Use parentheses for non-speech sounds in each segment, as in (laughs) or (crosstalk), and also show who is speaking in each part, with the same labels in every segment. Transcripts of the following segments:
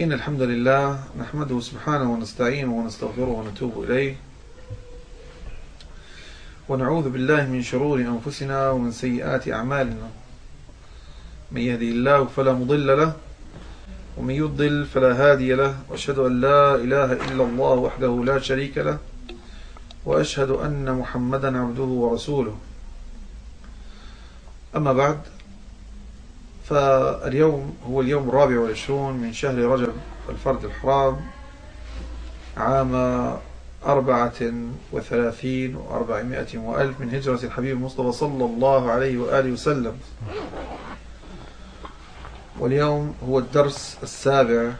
Speaker 1: إن الحمد لله نحمده سبحانه ونستعينه ونستغفره ونتوب إليه. ونعوذ بالله من شرور أنفسنا ومن سيئات أعمالنا. من يهدي الله فلا مضل له ومن يضل فلا هادي له وأشهد أن لا إله إلا الله وحده لا شريك له وأشهد أن محمدا عبده ورسوله. أما بعد فاليوم هو اليوم الرابع والعشرون من شهر رجب الفرد الحرام عام أربعة وثلاثين وأربعمائة وألف من هجرة الحبيب المصطفى صلى الله عليه وآله وسلم. واليوم هو الدرس السابع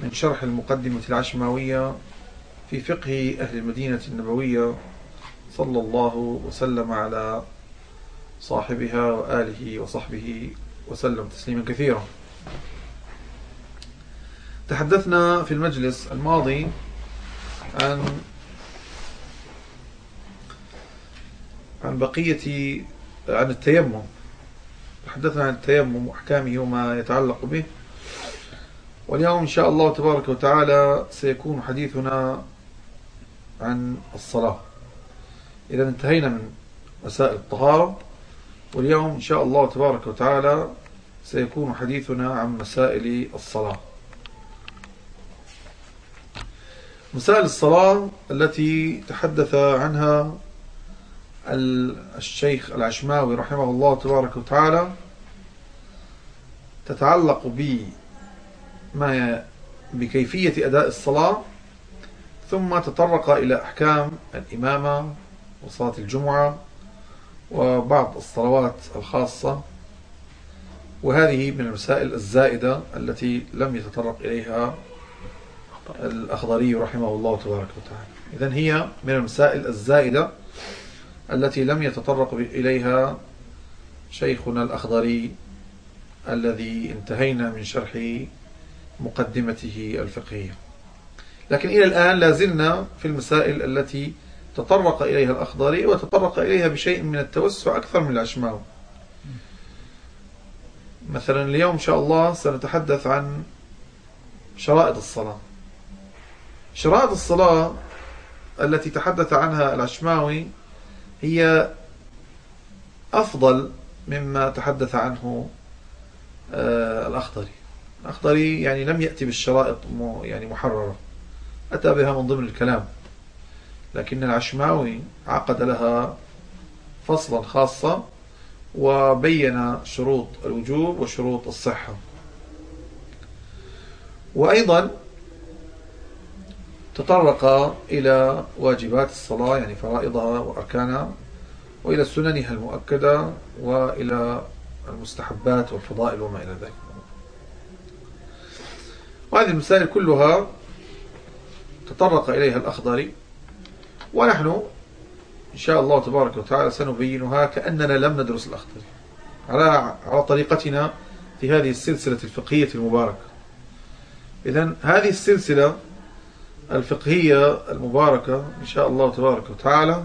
Speaker 1: من شرح المقدمة العشماوية في فقه أهل المدينة النبوية صلى الله وسلم على صاحبها وآله وصحبه وسلم تسليما كثيرا. تحدثنا في المجلس الماضي عن عن بقية عن التيمم. تحدثنا عن التيمم وأحكامه وما يتعلق به. واليوم إن شاء الله تبارك وتعالى سيكون حديثنا عن الصلاة. إذا انتهينا من مسائل الطهارة. واليوم إن شاء الله تبارك وتعالى سيكون حديثنا عن مسائل الصلاة. مسائل الصلاة التي تحدث عنها الشيخ العشماوي رحمه الله تبارك وتعالى تتعلق بما بكيفية أداء الصلاة ثم تطرق إلى أحكام الإمامة وصلاة الجمعة وبعض الصلوات الخاصة وهذه من المسائل الزائدة التي لم يتطرق إليها الأخضري رحمه الله تبارك وتعالى. إذن هي من المسائل الزائدة التي لم يتطرق إليها شيخنا الأخضري الذي انتهينا من شرح مقدمته الفقهية. لكن إلى الآن لازلنا في المسائل التي تطرق إليها الأخضري وتطرق إليها بشيء من التوسع أكثر من العشماوي مثلا اليوم إن شاء الله سنتحدث عن شرائط الصلاة. شرائط الصلاة التي تحدث عنها العشماوي هي أفضل مما تحدث عنه آه، الأخضري. الأخضري يعني لم يأتي بالشرائط يعني محررة. أتى بها من ضمن الكلام. لكن العشماوي عقد لها فصلا خاصة وبين شروط الوجوب وشروط الصحة. وأيضا تطرق إلى واجبات الصلاة يعني فرائضها وأركانها وإلى سننها المؤكدة وإلى المستحبات والفضائل وما إلى ذلك. وهذه المسائل كلها تطرق إليها الأخضري ونحن إن شاء الله تبارك وتعالى سنبينها كأننا لم ندرس الأخضر على على طريقتنا في هذه السلسلة الفقهية المباركة. إذن هذه السلسلة الفقهية المباركة إن شاء الله تبارك وتعالى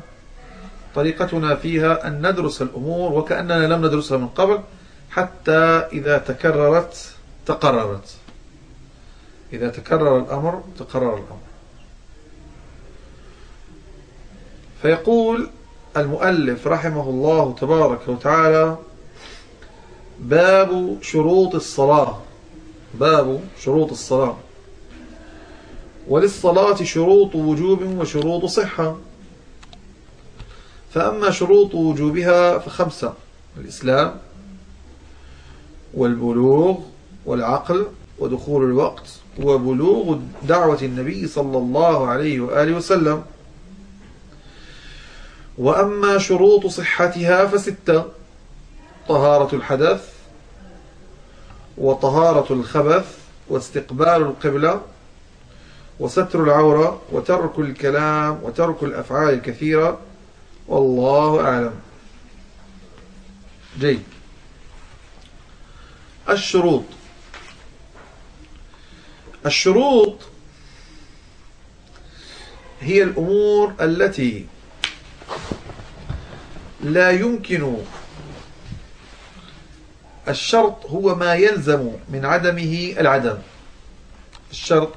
Speaker 1: طريقتنا فيها أن ندرس الأمور وكأننا لم ندرسها من قبل حتى إذا تكررت تقررت. إذا تكرر الأمر تقرر الأمر. فيقول المؤلف رحمه الله تبارك وتعالى باب شروط الصلاة. باب شروط الصلاة. وللصلاة شروط وجوب وشروط صحة. فأما شروط وجوبها فخمسة الإسلام والبلوغ والعقل ودخول الوقت وبلوغ دعوة النبي صلى الله عليه وآله وسلم. وأما شروط صحتها فستة طهارة الحدث وطهارة الخبث واستقبال القبلة وستر العورة وترك الكلام وترك الأفعال الكثيرة. والله أعلم. جيد. الشروط. الشروط هي الأمور التي لا يمكن الشرط هو ما يلزم من عدمه العدم. الشرط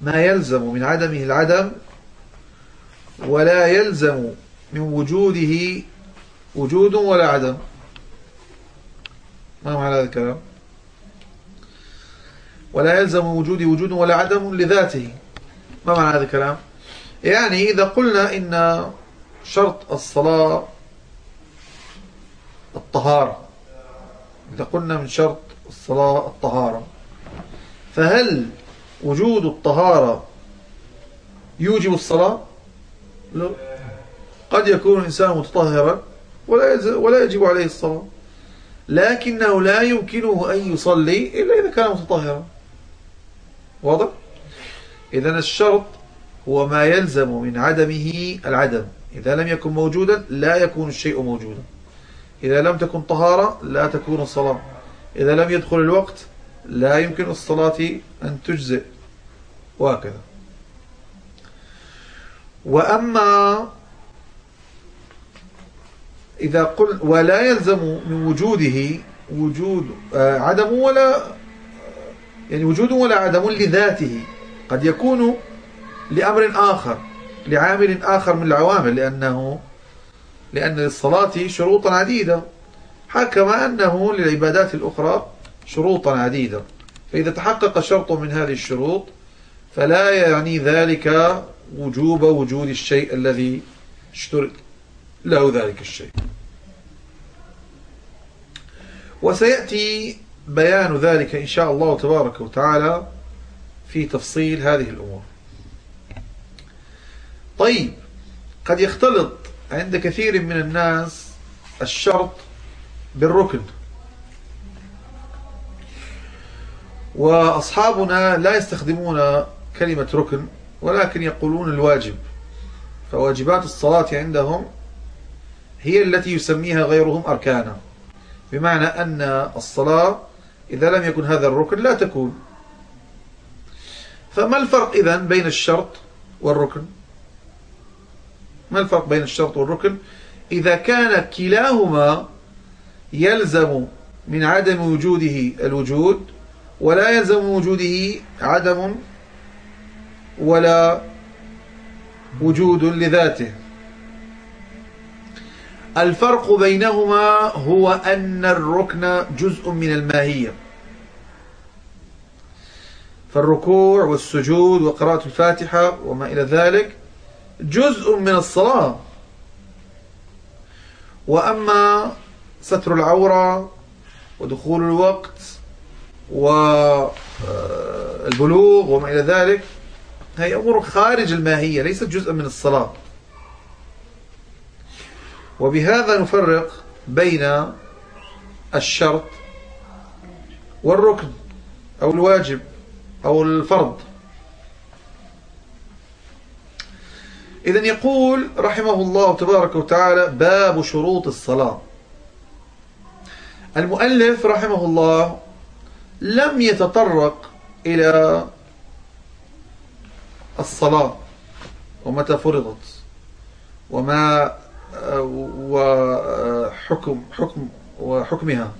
Speaker 1: ما يلزم من عدمه العدم ولا يلزم من وجوده وجود ولا عدم. ما معنى هذا الكلام؟ ولا يلزم وجود وجود ولا عدم لذاته. ما معنى هذا الكلام؟ يعني إذا قلنا إن شرط الصلاة الطهارة. إذا قلنا من شرط الصلاة الطهارة. فهل وجود الطهارة يوجب الصلاة؟ لا. قد يكون الإنسان متطهرا ولا, يجب عليه الصلاة. لكنه لا يمكنه أن يصلي إلا إذا كان متطهرا. واضح؟ إذن الشرط هو ما يلزم من عدمه العدم. إذا لم يكن موجودا لا يكون الشيء موجودا. إذا لم تكن طهارة لا تكون الصلاة. إذا لم يدخل الوقت لا يمكن الصلاة أن تجزئ. وهكذا. وأما إذا قل ولا يلزم من وجوده وجود آه، عدم ولا يعني وجود ولا عدم لذاته. قد يكون لأمر آخر لعامل آخر من العوامل لأنه لأن للصلاة شروطا عديدة. كما أنه للعبادات الأخرى شروطا عديدة. فإذا تحقق شرط من هذه الشروط فلا يعني ذلك وجوب وجود الشيء الذي اشترط له ذلك الشيء. وسيأتي بيان ذلك إن شاء الله تبارك وتعالى في تفصيل هذه الأمور. طيب قد يختلط عند كثير من الناس الشرط بالركن. وأصحابنا لا يستخدمون كلمة ركن ولكن يقولون الواجب. فواجبات الصلاة عندهم هي التي يسميها غيرهم أركانا. بمعنى أن الصلاة إذا لم يكن هذا الركن لا تكون. فما الفرق إذن بين الشرط والركن؟ ما الفرق بين الشرط والركن؟ إذا كان كلاهما يلزم من عدم وجوده الوجود ولا يلزم وجوده عدم ولا وجود لذاته. الفرق بينهما هو أن الركن جزء من الماهية. فالركوع والسجود وقراءة الفاتحة وما إلى ذلك جزء من الصلاة. وأما ستر العورة ودخول الوقت والبلوغ وما إلى ذلك هي أمور خارج الماهية ليست جزء من الصلاة. وبهذا نفرق بين الشرط والركن أو الواجب أو الفرض. إذن يقول رحمه الله تبارك وتعالى باب شروط الصلاة. المؤلف رحمه الله لم يتطرق إلى الصلاة ومتى فرضت وما وحكم حكم وحكمها.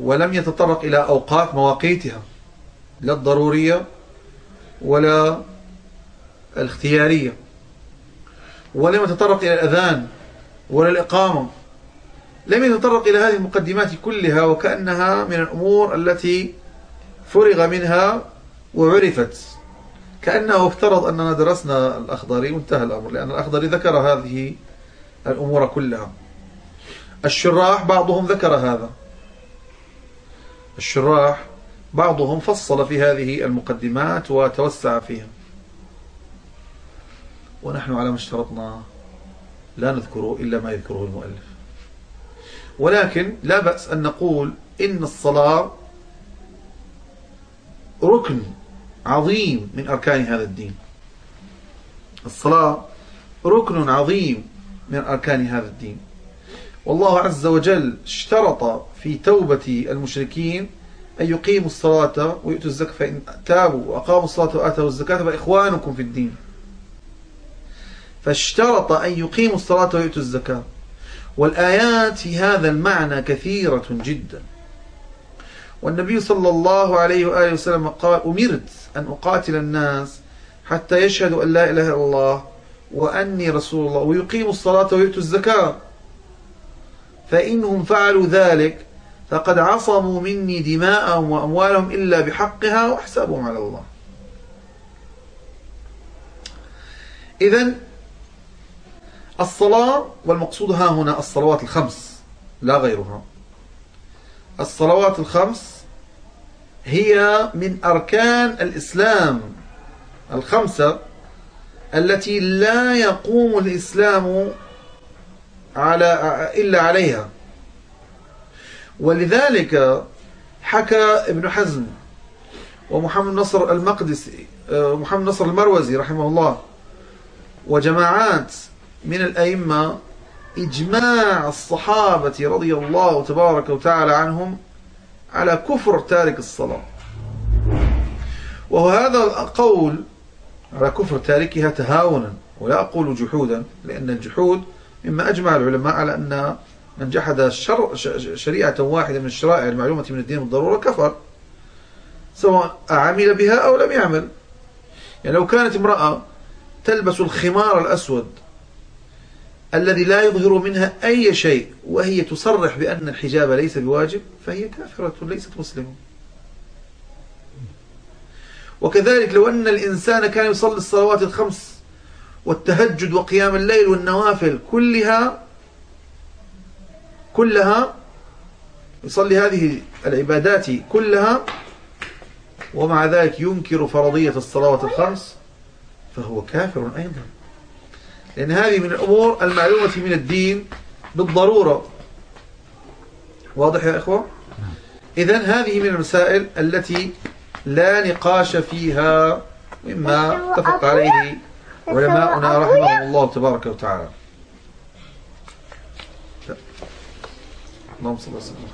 Speaker 1: ولم يتطرق إلى أوقات مواقيتها لا الضرورية ولا الاختيارية ولم يتطرق إلى الأذان ولا الإقامة. لم يتطرق إلى هذه المقدمات كلها وكأنها من الأمور التي فرغ منها وعرفت. كأنه افترض أننا درسنا الأخضري وانتهى الأمر لأن الأخضري ذكر هذه الأمور كلها. الشراح بعضهم ذكر هذا. الشراح بعضهم فصل في هذه المقدمات وتوسع فيها. ونحن على ما اشترطنا لا نذكره إلا ما يذكره المؤلف. ولكن لا بأس أن نقول إن الصلاة ركن عظيم من أركان هذا الدين. الصلاة ركن عظيم من أركان هذا الدين. والله عز وجل اشترط في توبة المشركين أن يقيموا الصلاة ويؤتوا الزكاة فإن تابوا وأقاموا الصلاة وآتوا الزكاة فإخوانكم في الدين. فاشترط أن يقيموا الصلاة ويؤتوا الزكاة. والآيات في هذا المعنى كثيرة جدا. والنبي صلى الله عليه وآله وسلم قال أمرت أن أقاتل الناس حتى يشهدوا أن لا إله إلا الله وأني رسول الله ويقيموا الصلاة ويؤتوا الزكاة. فإنهم فعلوا ذلك فقد عصموا مني دماءهم وأموالهم إلا بحقها وحسابهم على الله. إذا الصلاة والمقصود ها هنا الصلوات الخمس لا غيرها. الصلوات الخمس هي من أركان الإسلام. الخمسة التي لا يقوم الإسلام على إلا عليها. ولذلك حكى ابن حزم ومحمد نصر المقدسي محمد نصر المروزي رحمه الله وجماعات من الأئمة إجماع الصحابة رضي الله تبارك وتعالى عنهم على كفر تارك الصلاة. وهو هذا القول على كفر تاركها تهاونا ولا أقول جحودا لأن الجحود مما أجمع العلماء على أن من جحد شر شريعة واحدة من الشرائع المعلومة من الدين بالضرورة كفر سواء عمل بها أو لم يعمل. يعني لو كانت امرأة تلبس الخمار الأسود الذي لا يظهر منها أي شيء وهي تصرح بأن الحجاب ليس بواجب فهي كافرة ليست مسلمة. وكذلك لو أن الإنسان كان يصلي الصلوات الخمس والتهجد وقيام الليل والنوافل كلها كلها يصلي هذه العبادات كلها ومع ذلك ينكر فرضية الصلوات الخمس فهو كافر أيضا. لأن هذه من الأمور المعلومة من الدين بالضرورة. واضح يا إخوة؟ إذن هذه من المسائل التي لا نقاش فيها مما اتفق عليه علماؤنا رحمهم الله تبارك وتعالى. اللهم صل وسلم.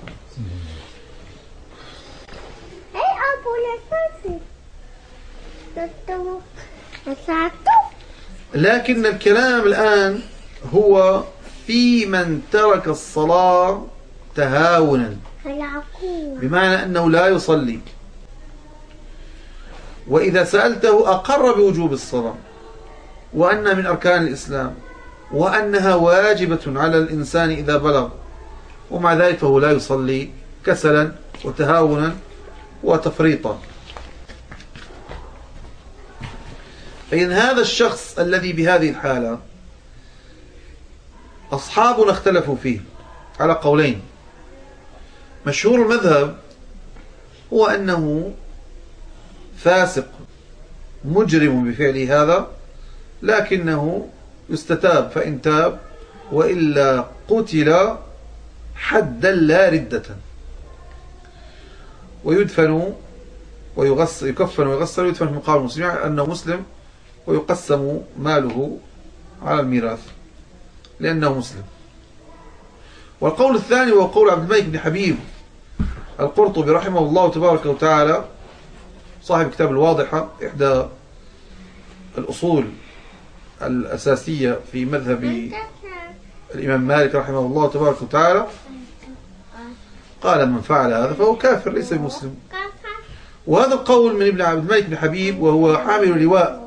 Speaker 1: لكن الكلام الآن هو في من ترك الصلاة تهاونا. بمعنى أنه لا يصلي. وإذا سألته أقر بوجوب الصلاة وأن من أركان الإسلام وأنها واجبة على الإنسان إذا بلغ ومع ذلك فهو لا يصلي كسلا وتهاونا وتفريطا. فإن هذا الشخص الذي بهذه الحالة أصحابنا اختلفوا فيه على قولين. مشهور المذهب هو أنه فاسق مجرم بفعل هذا لكنه يستتاب فإن تاب وإلا قتل حدا لا ردة. ويدفن ويغسل يكفن ويغسل ويدفن في مقام المسلمين أنه مسلم. ويقسم ماله على الميراث لأنه مسلم. والقول الثاني هو قول عبد الملك بن حبيب القرطبي رحمه الله تبارك وتعالى صاحب كتاب الواضحة إحدى الأصول الأساسية في مذهب الإمام مالك رحمه الله تبارك وتعالى. قال من فعل هذا فهو كافر ليس بمسلم. وهذا القول من ابن عبد الملك بن حبيب وهو حامل لواء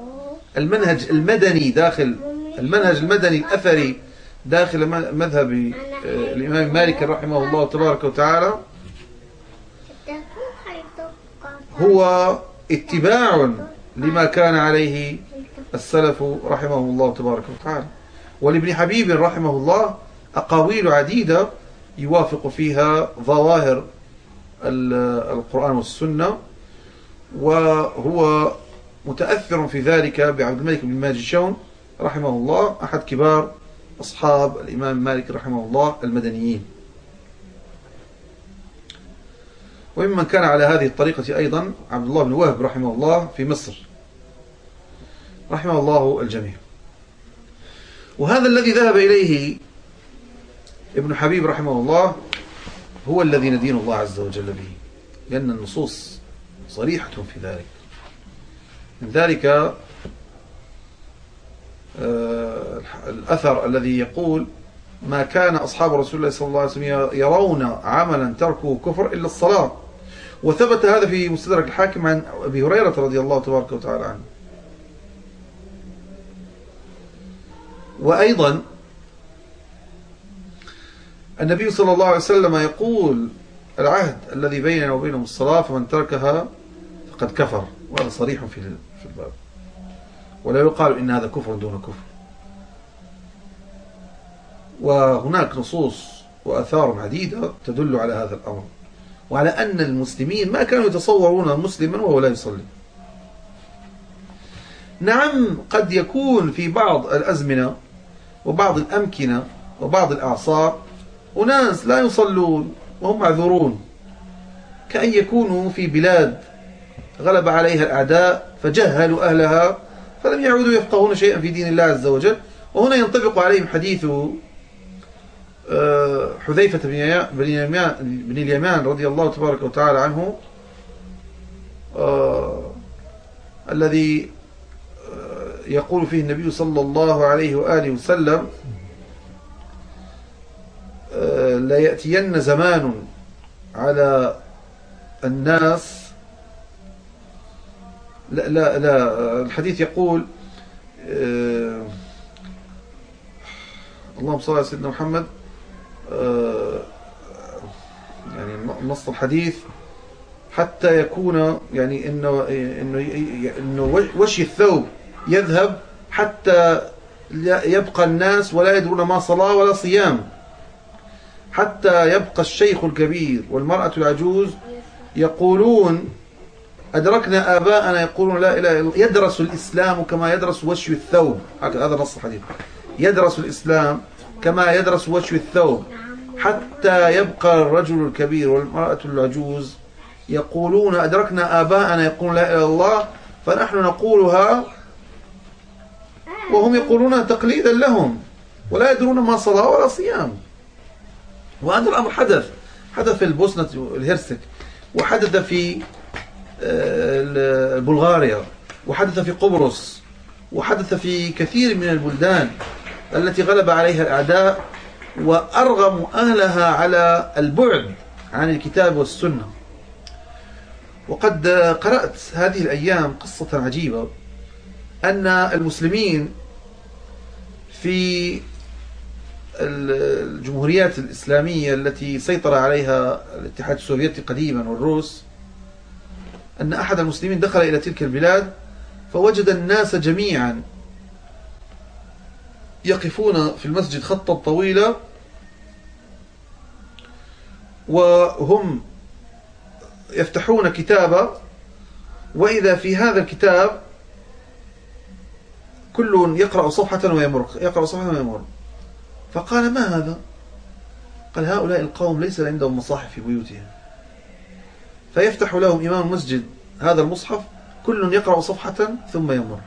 Speaker 1: المنهج المدني داخل المنهج المدني الأثري داخل مذهب آه، الإمام مالك رحمه الله تبارك وتعالى هو اتباع لما كان عليه السلف رحمه الله تبارك وتعالى. ولابن حبيب رحمه الله أقاويل عديدة يوافق فيها ظواهر القرآن والسنة وهو متأثر في ذلك بعبد الملك بن ماجشون رحمه الله أحد كبار أصحاب الإمام مالك رحمه الله المدنيين. وممن كان على هذه الطريقة أيضا عبد الله بن وهب رحمه الله في مصر. رحمه الله الجميع. وهذا الذي ذهب إليه ابن حبيب رحمه الله هو الذي ندين الله عز وجل به لأن النصوص صريحة في ذلك. ذلك آه، الأثر الذي يقول ما كان أصحاب رسول الله صلى الله عليه وسلم يرون عملا تركه كفر إلا الصلاة. وثبت هذا في مستدرك الحاكم عن أبي هريرة رضي الله تبارك وتعالى عنه. وأيضا النبي صلى الله عليه وسلم يقول العهد الذي بيننا وبينهم الصلاة فمن تركها فقد كفر. وهذا صريح في الباب. ولا يقال إن هذا كفر دون كفر. وهناك نصوص وأثار عديدة تدل على هذا الأمر. وعلى أن المسلمين ما كانوا يتصورون مسلما وهو لا يصلي. نعم قد يكون في بعض الأزمنة وبعض الأمكنة وبعض الأعصار أناس لا يصلون وهم معذورون. كأن يكونوا في بلاد غلب عليها الأعداء فجهلوا أهلها فلم يعودوا يفقهون شيئا في دين الله عز وجل. وهنا ينطبق عليهم حديث آه، حذيفة بن اليمان رضي الله تبارك وتعالى عنه آه، الذي آه، يقول فيه النبي صلى الله عليه وآله وسلم لا يأتين زمان على الناس لا لا لا الحديث يقول اللهم صل على سيدنا محمد آه، يعني نص الحديث حتى يكون يعني انه انه انه وشي الثوب يذهب حتى يبقى الناس ولا يدرون ما صلاة ولا صيام. حتى يبقى الشيخ الكبير والمرأة العجوز يقولون أدركنا آباءنا يقولون لا إله إلا يدرس الإسلام كما يدرس وشي الثوب. هذا نص الحديث. يدرس الإسلام كما يدرس وجه الثوب. حتى يبقى الرجل الكبير والمرأة العجوز يقولون أدركنا آباءنا يقولون لا إله إلا الله فنحن نقولها وهم يقولون تقليدا لهم ولا يدرون ما صلاة ولا صيام. وهذا الأمر حدث حدث في البوسنة الهرسك وحدث في بلغاريا وحدث في قبرص وحدث في كثير من البلدان التي غلب عليها الأعداء وأرغموا أهلها على البعد عن الكتاب والسنة. وقد قرأت هذه الأيام قصة عجيبة أن المسلمين في الجمهوريات الإسلامية التي سيطر عليها الاتحاد السوفيتي قديما والروس أن أحد المسلمين دخل إلى تلك البلاد فوجد الناس جميعا يقفون في المسجد خطا طويلا وهم يفتحون كتابا وإذا في هذا الكتاب كل يقرأ صفحة ويمر يقرأ صفحة ويمر. فقال ما هذا؟ قال هؤلاء القوم ليس عندهم مصاحف في بيوتهم. فيفتح لهم إمام المسجد هذا المصحف كل يقرأ صفحة ثم يمر.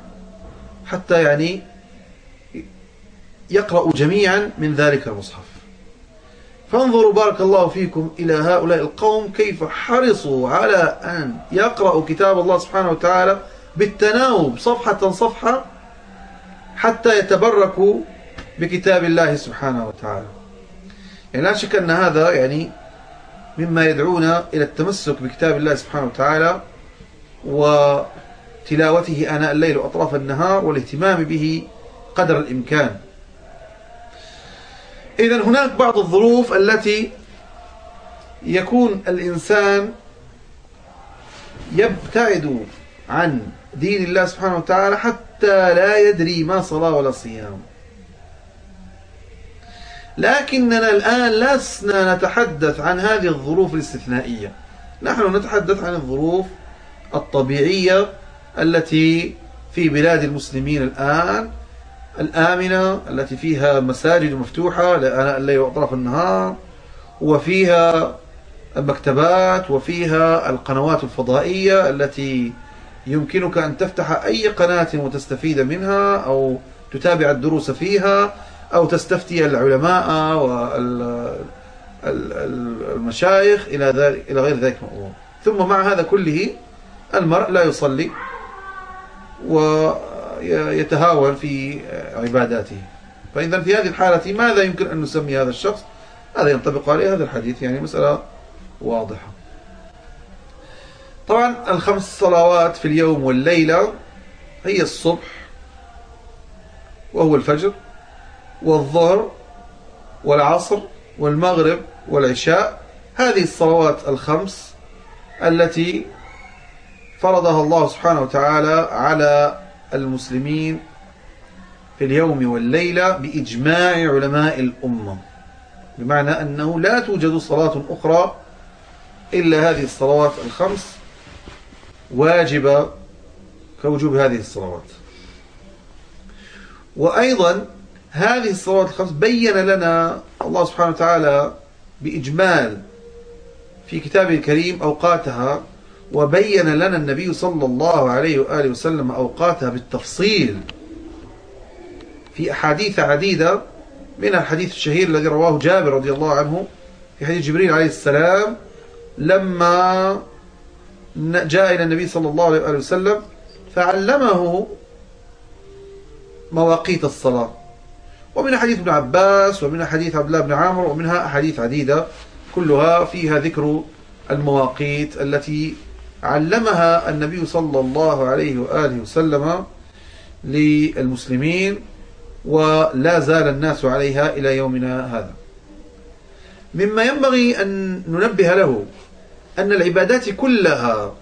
Speaker 1: حتى يعني يقرأ جميعا من ذلك المصحف. فانظروا بارك الله فيكم إلى هؤلاء القوم كيف حرصوا على أن يقرأوا كتاب الله سبحانه وتعالى بالتناوب صفحة صفحة حتى يتبركوا بكتاب الله سبحانه وتعالى. يعني لا شك أن هذا يعني مما يدعونا إلى التمسك بكتاب الله سبحانه وتعالى وتلاوته آناء الليل وأطراف النهار والاهتمام به قدر الإمكان. إذا هناك بعض الظروف التي يكون الإنسان يبتعد عن دين الله سبحانه وتعالى حتى لا يدري ما صلاة ولا صيام. لكننا الآن لسنا نتحدث عن هذه الظروف الاستثنائية. نحن نتحدث عن الظروف الطبيعية التي في بلاد المسلمين الآن الآمنة التي فيها مساجد مفتوحة الليل وأطراف النهار وفيها المكتبات وفيها القنوات الفضائية التي يمكنك أن تفتح أي قناة وتستفيد منها أو تتابع الدروس فيها. أو تستفتي العلماء والمشايخ إلى إلى غير ذلك مأمور ثم مع هذا كله المرء لا يصلي و يتهاون في عباداته. فإذا في هذه الحالة ماذا يمكن أن نسمي هذا الشخص؟ هذا ينطبق عليه هذا الحديث يعني مسألة واضحة. طبعا الخمس صلوات في اليوم والليلة هي الصبح وهو الفجر. والظهر والعصر والمغرب والعشاء هذه الصلوات الخمس التي فرضها الله سبحانه وتعالى على المسلمين في اليوم والليلة بإجماع علماء الأمة. بمعنى أنه لا توجد صلاة أخرى إلا هذه الصلوات الخمس واجبة كوجوب هذه الصلوات. وأيضا هذه الصلوات الخمس بين لنا الله سبحانه وتعالى بإجمال في كتابه الكريم أوقاتها وبين لنا النبي صلى الله عليه وآله وسلم أوقاتها بالتفصيل في أحاديث عديدة من الحديث الشهير الذي رواه جابر رضي الله عنه في حديث جبريل عليه السلام لما جاء إلى النبي صلى الله عليه وسلم فعلمه مواقيت الصلاة. ومن حديث ابن عباس ومن حديث عبد الله بن عامر ومنها أحاديث عديدة كلها فيها ذكر المواقيت التي علمها النبي صلى الله عليه وآله وسلم للمسلمين ولا زال الناس عليها إلى يومنا هذا. مما ينبغي أن ننبه له أن العبادات كلها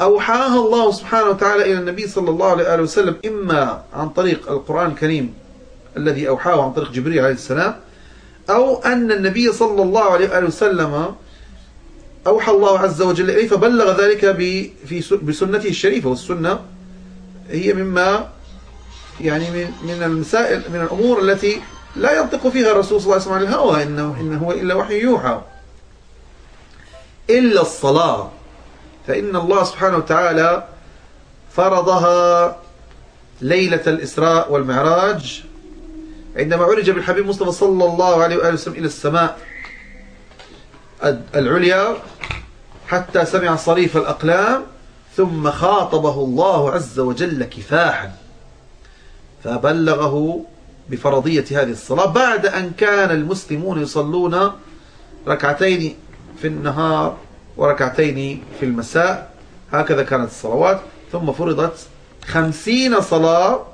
Speaker 1: أوحاها الله سبحانه وتعالى إلى النبي صلى الله عليه وسلم إما عن طريق القرآن الكريم الذي أوحاه عن طريق جبريل عليه السلام أو أن النبي صلى الله عليه وسلم أوحى الله عز وجل إليه فبلغ ذلك بسنته الشريفة والسنة هي مما يعني من من المسائل من الأمور التي لا ينطق فيها الرسول صلى الله عليه وسلم عن الهوى إنه, إنه هو إلا وحي يوحى. إلا الصلاة فإن الله سبحانه وتعالى فرضها ليلة الإسراء والمعراج عندما عرج بالحبيب مصطفى صلى الله عليه وآله وسلم إلى السماء العليا حتى سمع صريف الأقلام ثم خاطبه الله عز وجل كفاحا فبلغه بفرضية هذه الصلاة. بعد أن كان المسلمون يصلون ركعتين في النهار وركعتين في المساء هكذا كانت الصلوات ثم فرضت خمسين صلاة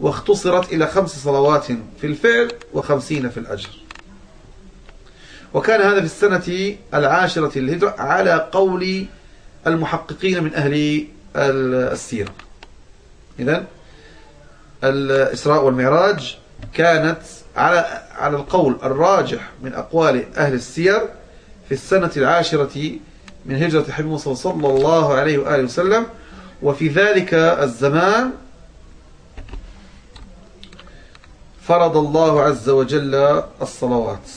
Speaker 1: واختصرت إلى خمس صلوات في الفعل وخمسين في الأجر. وكان هذا في السنة العاشرة للهجرة على قول المحققين من أهل السيرة. إذن الإسراء والمعراج كانت على على القول الراجح من أقوال أهل السير في السنة العاشرة من هجرة الحبيب صلى الله عليه وآله وسلم وفي ذلك الزمان فرض الله عز وجل الصلوات.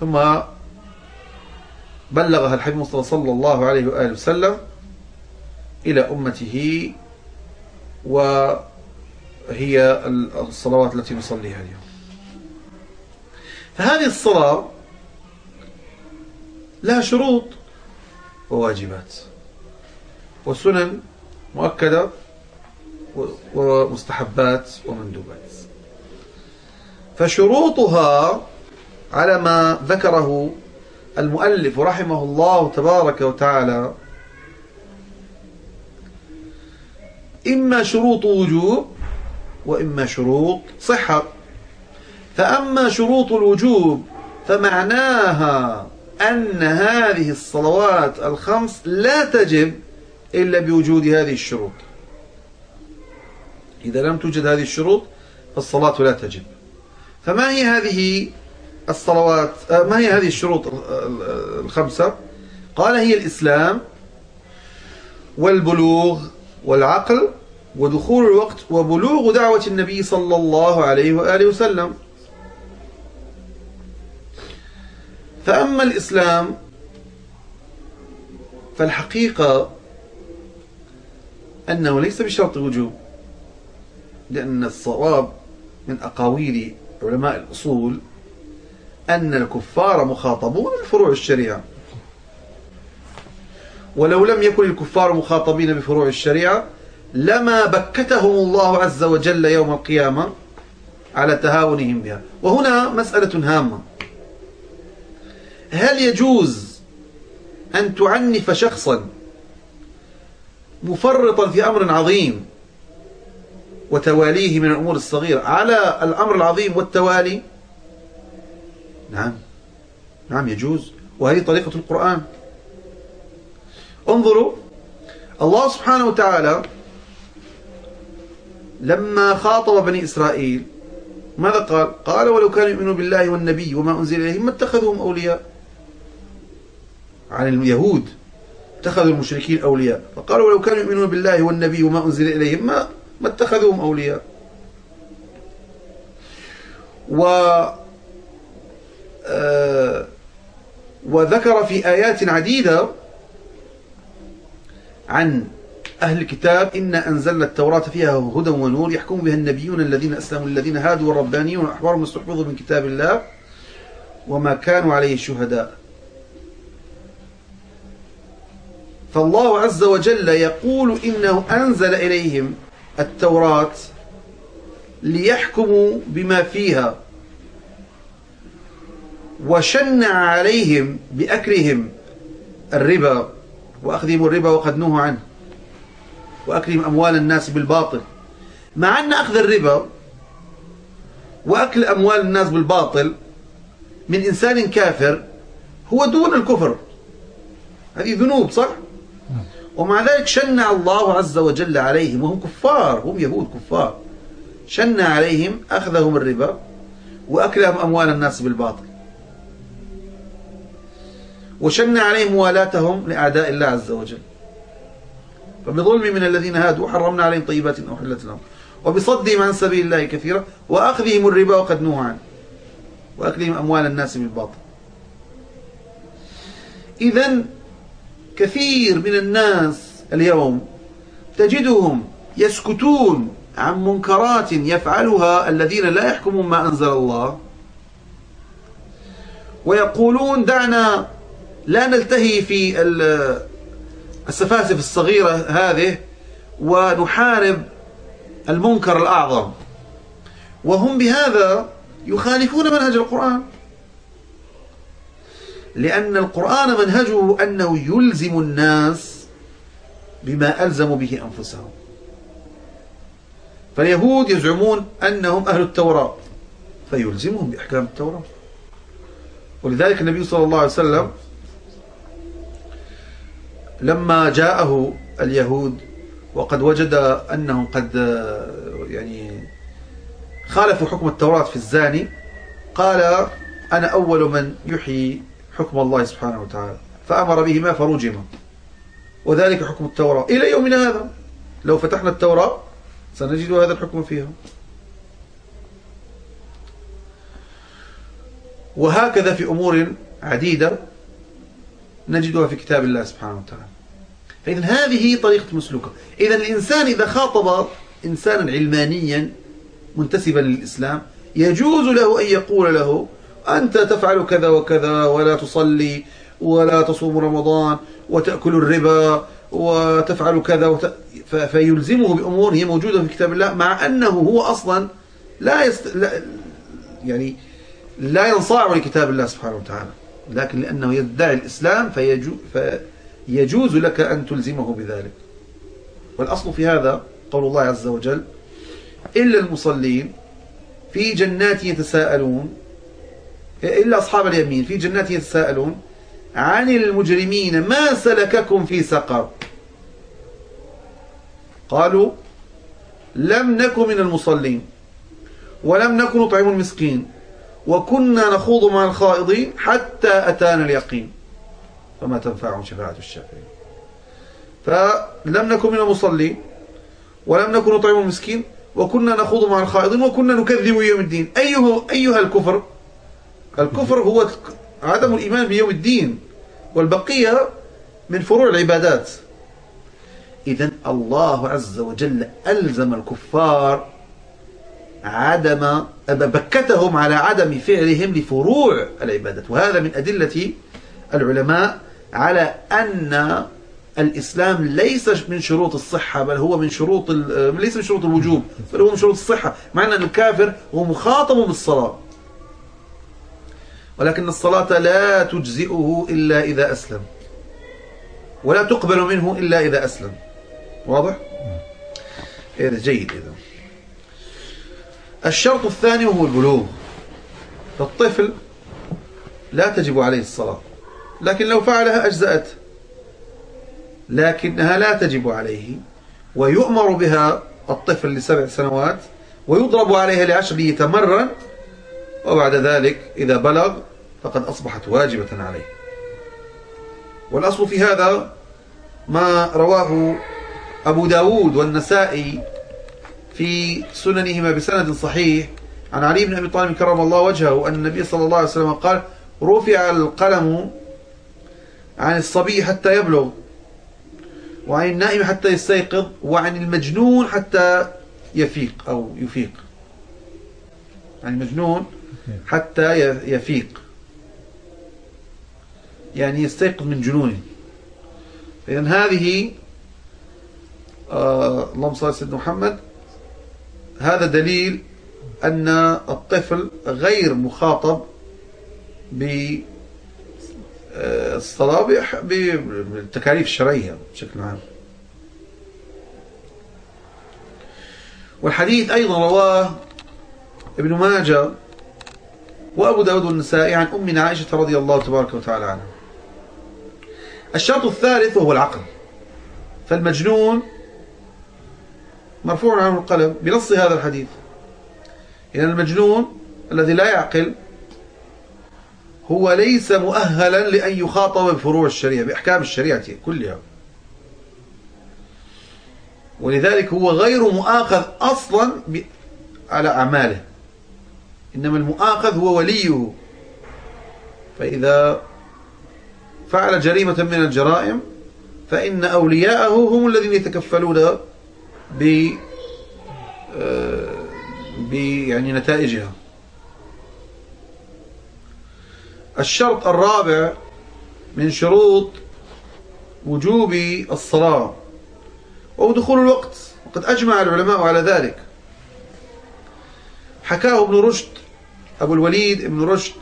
Speaker 1: ثم بلغها الحبيب صلى الله عليه وآله وسلم إلى أمته وهي الصلوات التي نصليها اليوم. فهذه الصلاة لها شروط وواجبات. وسنن مؤكدة ومستحبات ومندوبات. فشروطها على ما ذكره المؤلف رحمه الله تبارك وتعالى إما شروط وجوب وإما شروط صحة. فأما شروط الوجوب فمعناها أن هذه الصلوات الخمس لا تجب إلا بوجود هذه الشروط. إذا لم توجد هذه الشروط فالصلاة لا تجب. فما هي هذه الصلوات؟ آه، ما هي هذه الشروط الخمسة؟ قال هي الإسلام والبلوغ والعقل ودخول الوقت وبلوغ دعوة النبي صلى الله عليه وآله وسلم. فأما الإسلام فالحقيقة أنه ليس بشرط وجوب لأن الصواب من أقاويل علماء الأصول أن الكفار مخاطبون بفروع الشريعة. ولو لم يكن الكفار مخاطبين بفروع الشريعة لما بكتهم الله عز وجل يوم القيامة على تهاونهم بها. وهنا مسألة هامة. هل يجوز أن تعنف شخصا مفرطا في أمر عظيم وتواليه من الأمور الصغيرة. على الأمر العظيم والتوالي. نعم. نعم يجوز. وهذه طريقة القرآن. انظروا الله سبحانه وتعالى لما خاطب بني إسرائيل ماذا قال؟ قال ولو كانوا يؤمنوا بالله والنبي وما أنزل إليهم ما اتخذهم أولياء. عن اليهود اتخذوا المشركين أولياء. فقالوا ولو كانوا يؤمنون بالله والنبي وما أنزل إليهم ما, ما اتخذوهم أولياء. و آه وذكر في آيات عديدة عن أهل الكتاب إن أنزلنا التوراة فيها هدى ونور يحكم بها النبيون الذين أسلموا الذين هادوا والربانيون والأحبار المستحفظوا من كتاب الله وما كانوا عليه الشهداء فالله عز وجل يقول إنه أنزل إليهم التوراة ليحكموا بما فيها. وشنع عليهم بأكلهم الربا وأخذهم الربا وقد نهوا عنه وأكلهم أموال الناس بالباطل. مع أن أخذ الربا وأكل أموال الناس بالباطل من إنسان كافر هو دون الكفر. هذه ذنوب صح؟ ومع ذلك شنع الله عز وجل عليهم وهم كفار هم يهود كفار. شنع عليهم أخذهم الربا وأكلهم أموال الناس بالباطل. وشن عليهم موالاتهم لأعداء الله عز وجل. فبظلم من الذين هادوا حرمنا عليهم طيبات أحلت لهم. وبصدهم عن سبيل الله كثيرا وأخذهم الربا وقد نهوا عنه. وأكلهم أموال الناس بالباطل. إذا كثير من الناس اليوم تجدهم يسكتون عن منكرات يفعلها الذين لا يحكمون ما أنزل الله ويقولون دعنا لا نلتهي في السفاسف الصغيرة هذه ونحارب المنكر الأعظم. وهم بهذا يخالفون منهج القرآن. لأن القرآن منهجه أنه يلزم الناس بما ألزموا به أنفسهم. فاليهود يزعمون أنهم أهل التوراة فيلزمهم بأحكام التوراة. ولذلك النبي صلى الله عليه وسلم لما جاءه اليهود وقد وجد أنهم قد يعني خالفوا حكم التوراة في الزاني قال أنا أول من يحيي حكم الله سبحانه وتعالى. فأمر بهما فرجما وذلك حكم التوراة. إلى يومنا هذا. لو فتحنا التوراة سنجد هذا الحكم فيها. وهكذا في أمور عديدة نجدها في كتاب الله سبحانه وتعالى. فإذا هذه طريقة مسلوكة إذا الإنسان إذا خاطب إنسانا علمانيا منتسبا للإسلام يجوز له أن يقول له أنت تفعل كذا وكذا ولا تصلي ولا تصوم رمضان وتأكل الربا وتفعل كذا وت... فيلزمه بأمور هي موجودة في كتاب الله مع أنه هو أصلا لا, يست... لا يعني لا ينصاع لكتاب الله سبحانه وتعالى. لكن لأنه يدعي الإسلام فيجو... فيجوز لك أن تلزمه بذلك. والأصل في هذا قول الله عز وجل إلا المصلين في جنات يتساءلون إلا أصحاب اليمين في جنات يتساءلون عن المجرمين ما سلككم في سقر. قالوا لم نكن من المصلين ولم نكن نطعم المسكين وكنا نخوض مع الخائضين حتى أتانا اليقين. فما تنفعهم شفاعة الشافعين. فلم نكن من المصلين ولم نكن نطعم المسكين وكنا نخوض مع الخائضين وكنا نكذب يوم الدين. أيه أيها الكفر الكفر هو عدم الإيمان بيوم الدين والبقية من فروع العبادات. إذا الله عز وجل ألزم الكفار عدم بكتهم على عدم فعلهم لفروع العبادات. وهذا من أدلة العلماء على أن الإسلام ليس من شروط الصحة بل هو من شروط ليس من شروط الوجوب بل هو من شروط الصحة. مع أن الكافر هو مخاطب بالصلاة. ولكن الصلاة لا تجزئه إلا إذا أسلم. ولا تقبل منه إلا إذا أسلم. واضح؟ إذا جيد إذا الشرط الثاني وهو البلوغ. الطفل لا تجب عليه الصلاة. لكن لو فعلها أجزأت. لكنها لا تجب عليه. ويؤمر بها الطفل لسبع سنوات. ويضرب عليها لعشر يتمرن وبعد ذلك إذا بلغ فقد أصبحت واجبة عليه. والأصل في هذا ما رواه أبو داود والنسائي في سننهما بسند صحيح عن علي بن أبي طالب كرم الله وجهه أن النبي صلى الله عليه وسلم قال رفع القلم عن الصبي حتى يبلغ وعن النائم حتى يستيقظ وعن المجنون حتى يفيق أو يفيق. عن المجنون حتى يفيق. يعني يستيقظ من جنونه. إذن هذه آه اللهم صل على سيدنا محمد هذا دليل أن الطفل غير مخاطب بالصلاة بالتكاليف الشرعية بشكل عام. والحديث أيضا رواه ابن ماجه وأبو داود والنسائي عن أمنا عائشة رضي الله تبارك وتعالى عنها. الشرط الثالث وهو العقل. فالمجنون مرفوع عنه القلم بنص هذا الحديث. إن المجنون الذي لا يعقل هو ليس مؤهلا لأن يخاطب بفروع الشريعة بأحكام الشريعة كلها. ولذلك هو غير مؤاخذ أصلا على أعماله. إنما المؤاخذ هو وليه. فإذا فعل جريمة من الجرائم فإن أولياءه هم الذين يتكفلون ب آه، ب يعني نتائجها. الشرط الرابع من شروط وجوب الصلاة وهو دخول الوقت. وقد أجمع العلماء على ذلك. حكاه ابن رشد أبو الوليد ابن رشد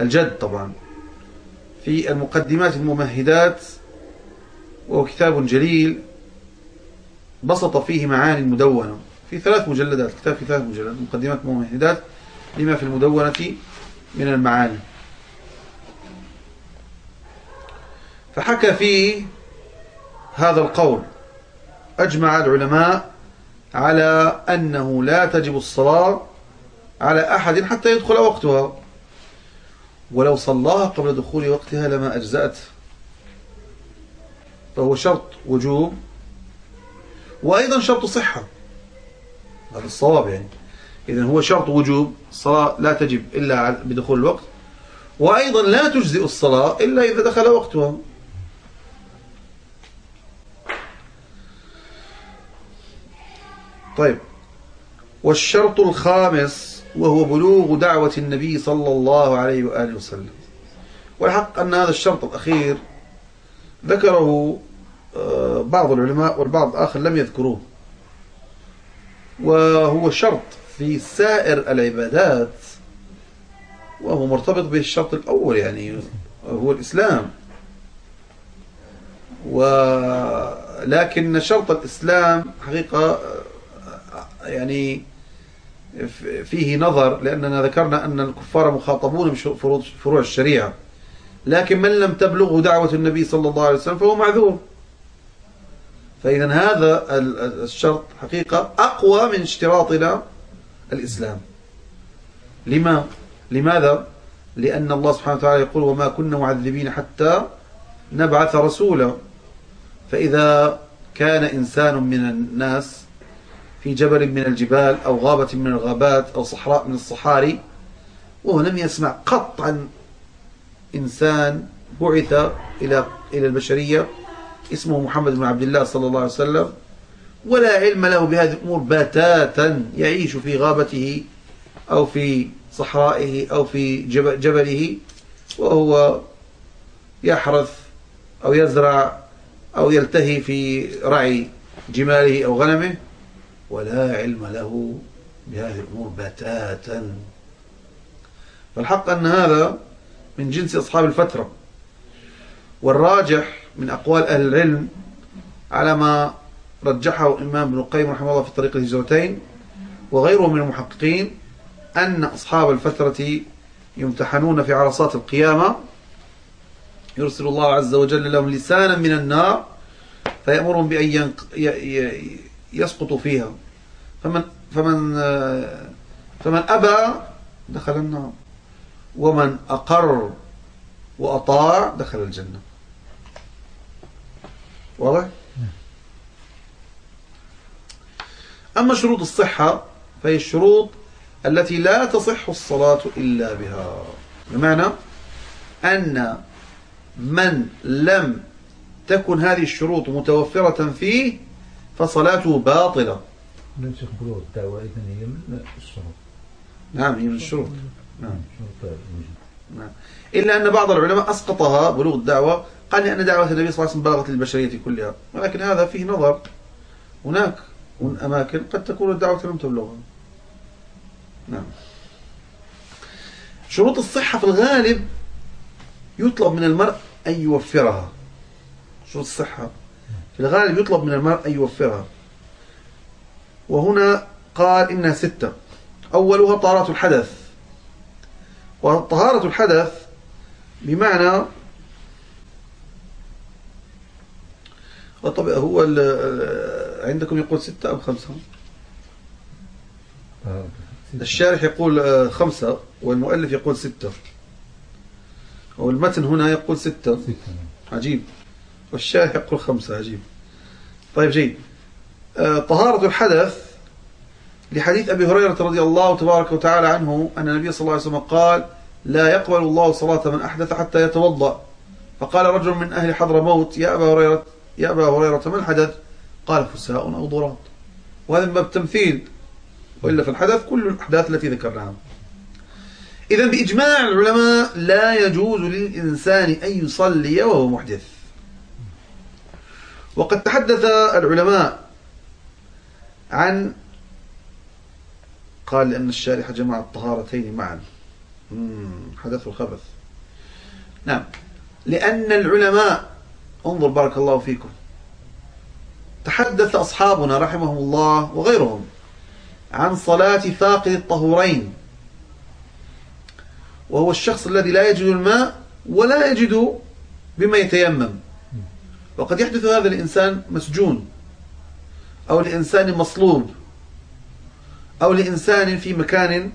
Speaker 1: الجد طبعا. في المقدمات الممهدات وهو كتاب جليل بسط فيه معاني مدونة. في ثلاث مجلدات كتاب في ثلاث مجلدات مقدمات ممهدات لما في المدونة من المعاني. فحكى فيه هذا القول. أجمع العلماء على أنه لا تجب الصلاة على أحد حتى يدخل وقتها. ولو صلاها قبل دخول وقتها لما أجزأت. فهو شرط وجوب. وأيضا شرط صحة. هذا الصواب يعني. إذن هو شرط وجوب. الصلاة لا تجب إلا بدخول الوقت. وأيضا لا تجزئ الصلاة إلا إذا دخل وقتها. طيب. والشرط الخامس وهو بلوغ دعوة النبي صلى الله عليه وآله وسلم. والحق أن هذا الشرط الأخير ذكره آه، بعض العلماء والبعض الآخر لم يذكروه. وهو شرط في سائر العبادات وهو مرتبط بالشرط الأول يعني هو الإسلام. ولكن شرط الإسلام حقيقة يعني فيه نظر لأننا ذكرنا أن الكفار مخاطبون بفروع الشريعة لكن من لم تبلغه دعوة النبي صلى الله عليه وسلم فهو معذور فإذا هذا الشرط حقيقة أقوى من اشتراطنا الإسلام لما؟ لماذا؟ لأن الله سبحانه وتعالى يقول وما كنا معذبين حتى نبعث رسولا فإذا كان إنسان من الناس في جبل من الجبال أو غابة من الغابات أو صحراء من الصحاري وهو لم يسمع قط عن إنسان بعث إلى إلى البشرية اسمه محمد بن عبد الله صلى الله عليه وسلم ولا علم له بهذه الأمور بتاتا يعيش في غابته أو في صحرائه أو في جبله وهو يحرث أو يزرع أو يلتهي في رعي جماله أو غنمه. ولا علم له بهذه الأمور بتاتا. فالحق أن هذا من جنس أصحاب الفترة والراجح من أقوال أهل العلم على ما رجحه الإمام ابن القيم رحمه الله في طريق الهجرتين وغيره من المحققين أن أصحاب الفترة يمتحنون في عرصات القيامة. يرسل الله عز وجل لهم لسانا من النار فيأمرهم بأن يسقطوا فيها. فمن فمن فمن أبى دخل النار. ومن أقر وأطاع دخل الجنة. واضح؟ أما شروط الصحة فهي الشروط التي لا تصح الصلاة إلا بها. بمعنى أن من لم تكن هذه الشروط متوفرة فيه فصلاته باطلة.
Speaker 2: الشروط.
Speaker 1: نعم هي من الشروط. نعم. نعم. إلا أن بعض العلماء أسقطها بلوغ الدعوة قال لأن دعوة النبي صلى الله عليه وسلم بلغت للبشرية كلها ولكن هذا فيه نظر. هناك أماكن قد تكون الدعوة لم تبلغها نعم. شروط الصحة في الغالب يطلب من المرء أن يوفرها. شروط الصحة. في الغالب يطلب من المرء أن يوفرها. وهنا قال إنها ستة. أولها طهارة الحدث. وطهارة الحدث بمعنى طب هو عندكم يقول ستة أم خمسة؟ الشارح يقول آه، خمسة والمؤلف يقول ستة. والمتن هنا يقول ستة. عجيب. والشارح يقول خمسة عجيب. طيب جيد. آه، طهارة الحدث لحديث أبي هريرة رضي الله تبارك وتعالى عنه أن النبي صلى الله عليه وسلم قال لا يقبل الله صلاة من أحدث حتى يتوضأ فقال رجل من أهل حضر موت يا أبا هريرة يا أبا هريرة ما الحدث؟ قال فساء أو ضرات وهذا من باب التمثيل. وإلا في الحدث كل الأحداث التي ذكرناها. إذا بإجماع العلماء لا يجوز للإنسان أن يصلي وهو محدث. وقد تحدث العلماء عن قال لأن الشارح جمع الطهارتين معا. حدث الخبث. نعم. لأن العلماء انظر بارك الله فيكم تحدث أصحابنا رحمهم الله وغيرهم عن صلاة فاقد الطهورين وهو الشخص الذي لا يجد الماء ولا يجد بما يتيمم. وقد يحدث هذا الإنسان مسجون أو لإنسان مصلوب أو لإنسان في مكان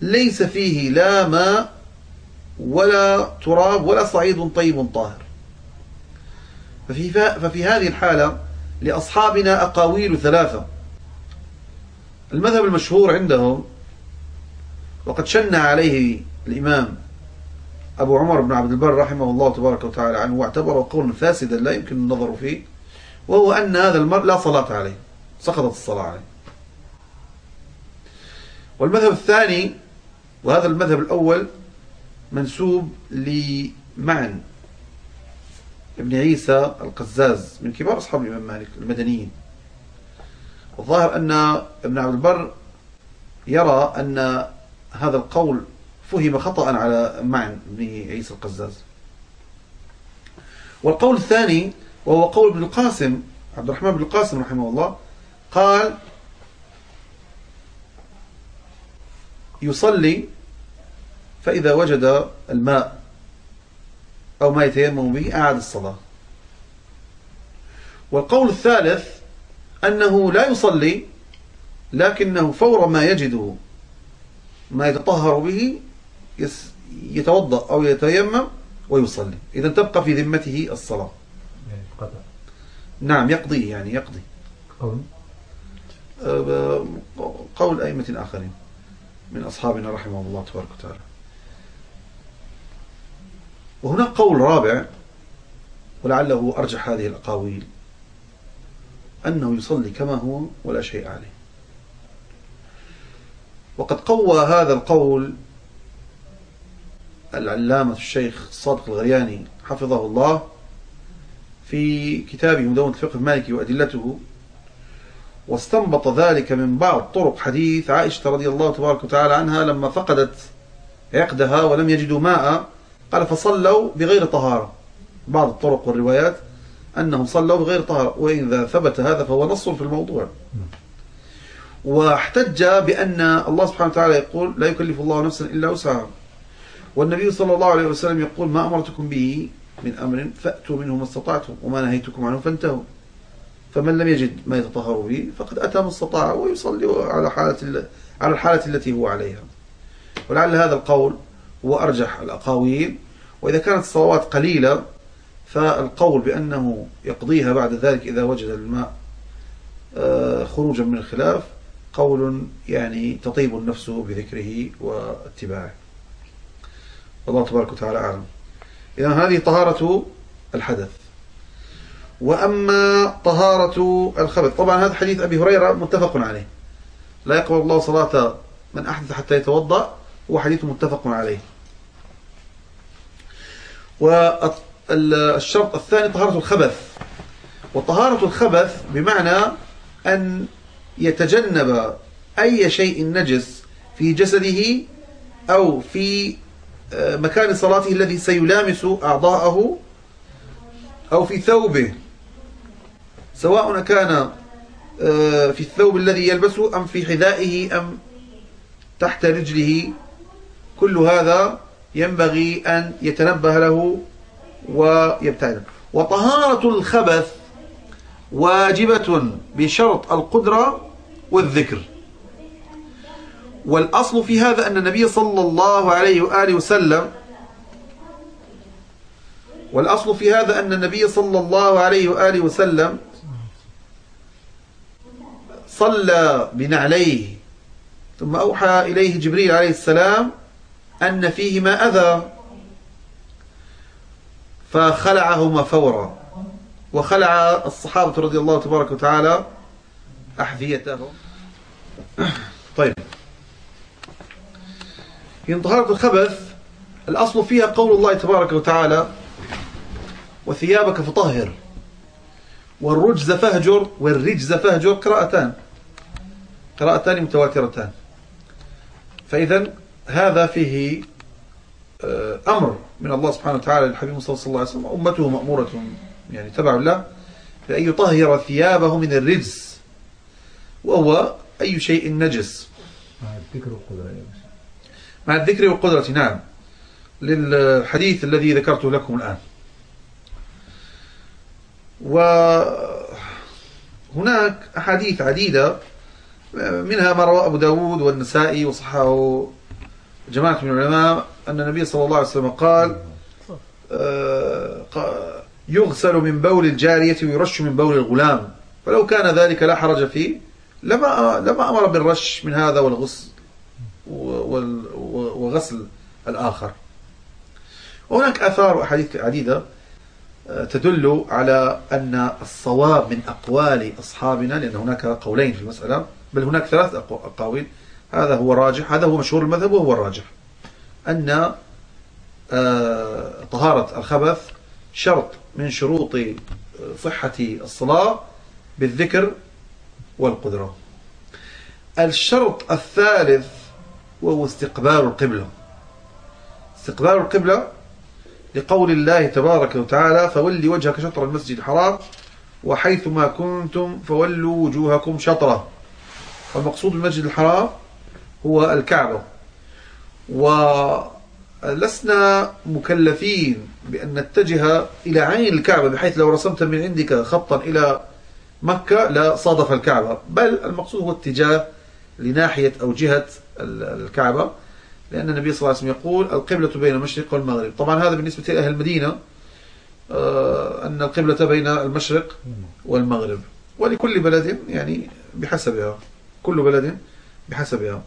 Speaker 1: ليس فيه لا ماء ولا تراب ولا صعيد طيب طاهر. ففي, ففي هذه الحالة لأصحابنا أقاويل ثلاثة. المذهب المشهور عندهم وقد شن عليه الإمام أبو عمر بن عبد البر رحمه الله تبارك وتعالى عنه واعتبره قولا فاسدا لا يمكن النظر فيه وهو أن هذا المرء لا صلاة عليه سقطت الصلاة عليه. والمذهب الثاني وهذا المذهب الأول منسوب لمعن ابن عيسى القزاز من كبار أصحاب الإمام مالك المدنيين. الظاهر أن ابن عبد البر يرى أن هذا القول فهم خطأ على معن بن عيسى القزاز. والقول الثاني وهو قول ابن القاسم عبد الرحمن بن القاسم رحمه الله قال يصلي فإذا وجد الماء أو ما يتيمم به أعاد الصلاة. والقول الثالث أنه لا يصلي لكنه فور ما يجده ما يتطهر به يتوضأ أو يتيمم ويصلي. إذا تبقى في ذمته الصلاة. يعني نعم يقضي يعني يقضي. قول. قول أئمة آخرين. من أصحابنا رحمه الله تبارك وتعالى. وهناك قول رابع ولعله أرجح هذه الأقاويل. أنه يصلي كما هو ولا شيء عليه. وقد قوى هذا القول العلامة الشيخ الصادق الغرياني حفظه الله في كتابه مدونة الفقه المالكي وأدلته واستنبط ذلك من بعض طرق حديث عائشة رضي الله تبارك وتعالى عنها لما فقدت عقدها ولم يجدوا ماء قال فصلوا بغير طهارة. بعض الطرق والروايات أنهم صلوا بغير طهارة وإذا ثبت هذا فهو نص في الموضوع. واحتج بأن الله سبحانه وتعالى يقول لا يكلف الله نفسا إلا وسعها. والنبي صلى الله عليه وسلم يقول ما أمرتكم به من أمر فأتوا منه ما استطعتم وما نهيتكم عنه فانتهوا. فمن لم يجد ما يتطهر به فقد أتى ما استطاع ويصلي على حالة على الحالة التي هو عليها. ولعل هذا القول هو أرجح الأقاويل. وإذا كانت الصلوات قليلة فالقول بأنه يقضيها بعد ذلك إذا وجد الماء آه، خروجا من الخلاف قول يعني تطيب النفس بذكره واتباعه. والله تبارك وتعالى أعلم. إذا هذه طهارة الحدث. وأما طهارة الخبث طبعا هذا حديث أبي هريرة متفق عليه. لا يقبل الله صلاة من أحدث حتى يتوضأ هو حديث متفق عليه. والشرط الثاني طهارة الخبث. وطهارة الخبث بمعنى أن يتجنب أي شيء نجس في جسده أو في مكان صلاته الذي سيلامس أعضاءه أو في ثوبه. سواء كان آه، في الثوب الذي يلبسه أم في حذائه أم تحت رجله. كل هذا ينبغي أن يتنبه له ويبتعد. وطهارة الخبث واجبة بشرط القدرة والذكر. والأصل في هذا أن النبي صلى الله عليه وآله وسلم والأصل في هذا أن النبي صلى الله عليه وآله وسلم صلى بنعليه ثم أوحى إليه جبريل عليه السلام أن فيهما أذى فخلعهما فورا وخلع الصحابة رضي الله تبارك وتعالى أحذيتهم. طيب. في طهارة الخبث الأصل فيها قول الله تبارك وتعالى وثيابك فطهر والرجز فهجر والرجز فهجر قراءتان قراءتان متواترتان. فإذا هذا فيه آه، أمر من الله سبحانه وتعالى للحبيب صلى الله عليه وسلم. أمته مأمورة يعني تبع الله بأن يطهر ثيابه من الرجز وهو أي شيء نجس.
Speaker 2: مع الذكر
Speaker 1: مع الذكر والقدرة. نعم. للحديث الذي ذكرته لكم الآن. وهناك أحاديث عديدة منها ما رواه أبو داود والنسائي وصححه جماعة من العلماء أن النبي صلى الله عليه وسلم قال آه، يغسل من بول الجارية ويرش من بول الغلام. فلو كان ذلك لا حرج فيه لما لما أمر بالرش من هذا والغسل وغسل الآخر. وهناك آثار وأحاديث عديدة آه، تدل على أن الصواب من أقوال أصحابنا لأن هناك قولين في المسألة بل هناك ثلاث أقاويل. هذا هو الراجح هذا هو مشهور المذهب وهو الراجح. أن آه، طهارة الخبث شرط من شروط صحة الصلاة بالذكر والقدرة. الشرط الثالث وهو استقبال القبلة. استقبال القبلة لقول الله تبارك وتعالى فولي وجهك شطر المسجد الحرام وحيثما كنتم فولوا وجوهكم شطره. والمقصود بالمسجد الحرام هو الكعبة. ولسنا مكلفين بأن نتجه إلى عين الكعبة بحيث لو رسمت من عندك خطا إلى مكة لا صادف الكعبة. بل المقصود هو اتجاه لناحية أو جهة الكعبة لأن النبي صلى الله عليه وسلم يقول القبلة بين المشرق والمغرب. طبعا هذا بالنسبة لأهل المدينة آه، أن القبلة بين المشرق والمغرب. ولكل بلد يعني بحسبها كل بلد بحسبها.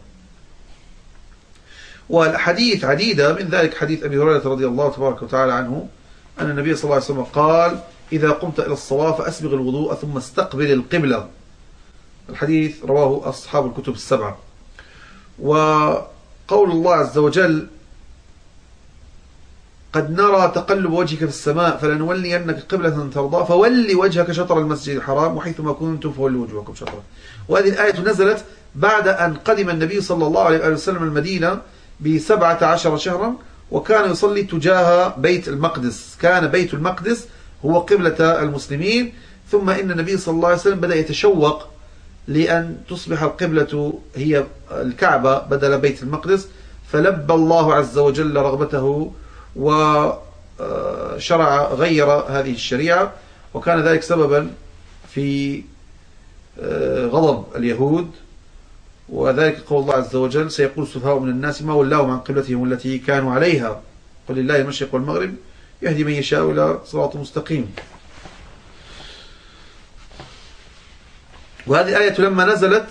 Speaker 1: والحديث عديدة من ذلك حديث أبي هريرة رضي الله تبارك وتعالى عنه أن النبي صلى الله عليه وسلم قال إذا قمت إلى الصلاة فأسبغ الوضوء ثم استقبل القبلة. الحديث رواه أصحاب الكتب السبعة. وقول الله عز وجل قد نرى تقلب وجهك في السماء فلنولينك قبلة ترضى فولي وجهك شطر المسجد الحرام وحيثما كنتم فولوا وجوهكم شطره وهذه الآية نزلت بعد أن قدم النبي صلى الله عليه وسلم المدينة بسبعة عشر شهرا وكان يصلي تجاه بيت المقدس. كان بيت المقدس هو قبلة المسلمين ثم إن النبي صلى الله عليه وسلم بدأ يتشوق لأن تصبح القبلة هي الكعبة بدل بيت المقدس فلبى الله عز وجل رغبته وشرع غير هذه الشريعة وكان ذلك سببا في آه، غضب اليهود وذلك قول الله عز وجل سيقول السفهاء من الناس ما ولاهم عن قبلتهم التي كانوا عليها. قل لله المشرق والمغرب يهدي من يشاء إلى صراط مستقيم. وهذه الآية لما نزلت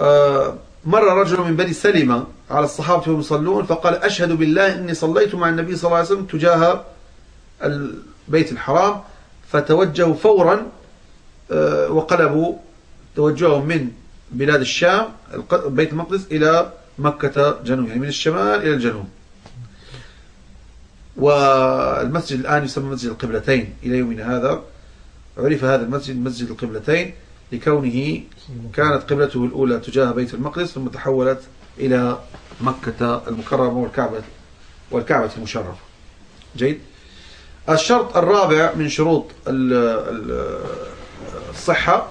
Speaker 1: آه، مر رجل من بني سلمة على الصحابة وهم يصلون فقال أشهد بالله إني صليت مع النبي صلى الله عليه وسلم تجاه البيت الحرام. فتوجهوا فورا آه، وقلبوا توجههم من بلاد الشام بيت المقدس إلى مكة جنوب يعني من الشمال إلى الجنوب. والمسجد الآن يسمى مسجد القبلتين إلى يومنا هذا. عرف هذا المسجد مسجد القبلتين لكونه كانت قبلته الأولى تجاه بيت المقدس ثم تحولت إلى مكة المكرمة والكعبة والكعبة المشرفة. جيد؟ الشرط الرابع من شروط الصحة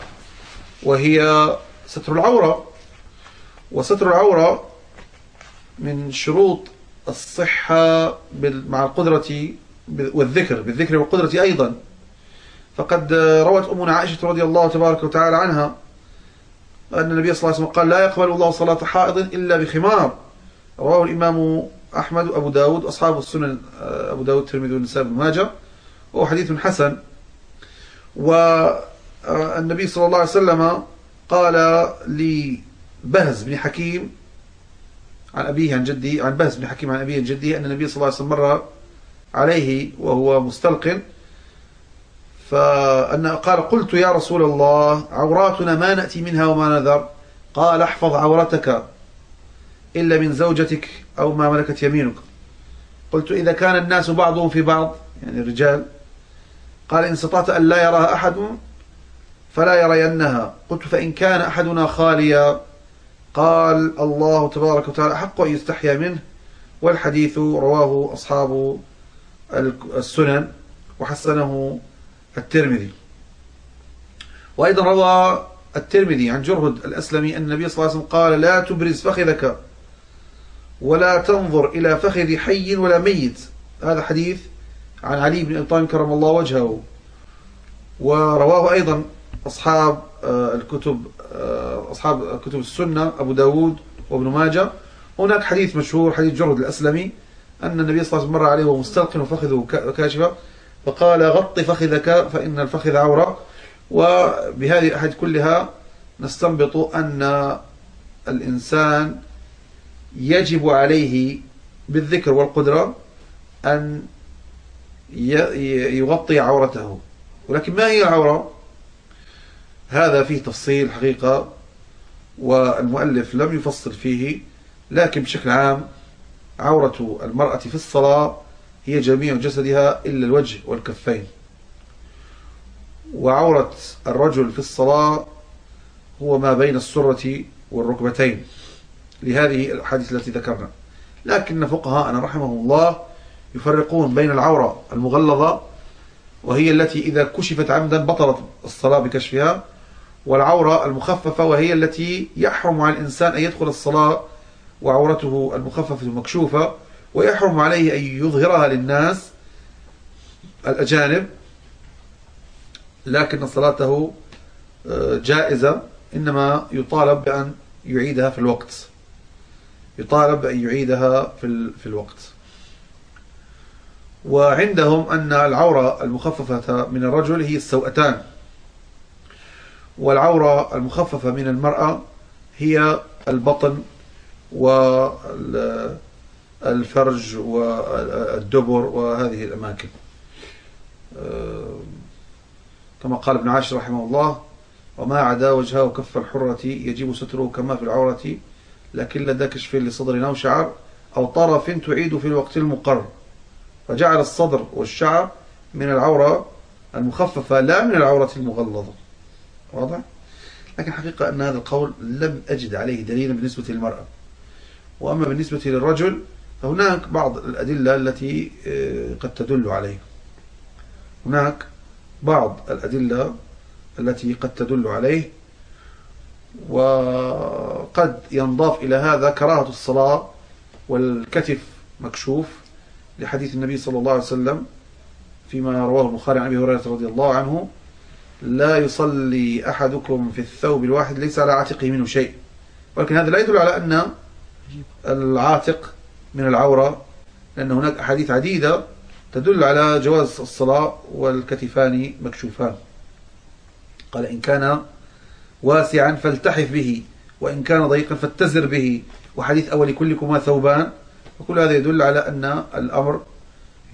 Speaker 1: وهي ستر العورة. وستر العورة من شروط الصحة مع القدرة والذكر بالذكر والقدرة أيضا. فقد روت أمنا عائشة رضي الله تبارك وتعالى عنها أن النبي صلى الله عليه وسلم قال لا يقبل الله صلاة حائض إلا بخمار. رواه الإمام أحمد وأبو داود أصحاب السنن أبو داود الترمذي والنساء بن ماجه وهو حديث حسن. والنبي صلى الله عليه وسلم قال لبهز بن حكيم عن أبيه عن جده عن بهز بن حكيم عن أبيه عن جده أن النبي صلى الله عليه وسلم مر عليه وهو مستلقن. فأن قال قلت يا رسول الله عوراتنا ما نأتي منها وما نذر. قال احفظ عورتك إلا من زوجتك أو ما ملكت يمينك. قلت إذا كان الناس بعضهم في بعض يعني الرجال قال إن استطعت أن لا يراها أحد فلا يرينها. قلت فإن كان أحدنا خاليا. قال الله تبارك وتعالى أحق أن يستحيا منه. والحديث رواه أصحاب السنن وحسنه الترمذي. وأيضا روى الترمذي عن جرهد الأسلمي أن النبي صلى الله عليه وسلم قال لا تبرز فخذك ولا تنظر إلى فخذ حي ولا ميت. هذا حديث عن علي بن أبي طالب كرم الله وجهه. ورواه أيضا أصحاب آه، الكتب آه، أصحاب كتب السنة أبو داود وابن ماجه. هناك حديث مشهور حديث جرد الأسلمي أن النبي صلى الله عليه وسلم مر عليه وهو مستلقن وفخذه كاشفة فقال غط فخذك فإن الفخذ عورة وبهذه الأحد كلها نستنبط أن الإنسان يجب عليه بالذكر والقدرة أن يغطي عورته. ولكن ما هي العورة؟ هذا فيه تفصيل حقيقة والمؤلف لم يفصل فيه لكن بشكل عام عورة المرأة في الصلاة هي جميع جسدها إلا الوجه والكفين. وعورة الرجل في الصلاة هو ما بين السرة والركبتين. لهذه الأحاديث التي ذكرنا. لكن فقهاءنا رحمهم الله يفرقون بين العورة المغلظة وهي التي إذا كشفت عمدا بطلت الصلاة بكشفها والعورة المخففة وهي التي يحرم على الإنسان أن يدخل الصلاة وعورته المخففة مكشوفة ويحرم عليه أن يظهرها للناس الأجانب لكن صلاته آه، جائزة إنما يطالب بأن يعيدها في الوقت. يطالب بأن يعيدها في الوقت. وعندهم أن العورة المخففة من الرجل هي السوأتان والعورة المخففة من المرأة هي البطن والفرج والدبر وهذه الأماكن. آه، كما قال ابن عاشر رحمه الله وما عدا وجهه وكف الحرة يجب ستره كما في العورة لكن لدى كشف لصدر أو شعر أو طرف تعيد في الوقت المقر. فجعل الصدر والشعر من العورة المخففة لا من العورة المغلظة. واضح؟ لكن حقيقة أن هذا القول لم أجد عليه دليلا بالنسبة للمرأة. وأما بالنسبة للرجل فهناك بعض الأدلة التي آه، قد تدل عليه هناك بعض الأدلة التي قد تدل عليه وقد ينضاف إلى هذا كراهة الصلاة والكتف مكشوف لحديث النبي صلى الله عليه وسلم فيما رواه البخاري عن أبي هريرة رضي الله عنه لا يصلي أحدكم في الثوب الواحد ليس على عاتقه منه شيء ولكن هذا لا يدل على أن العاتق من العورة لأن هناك أحاديث عديدة تدل على جواز الصلاة والكتفان مكشوفان. قال إن كان واسعا فالتحف به وإن كان ضيقا فاتزر به. وحديث أول كلكما ثوبان. وكل هذا يدل على أن الأمر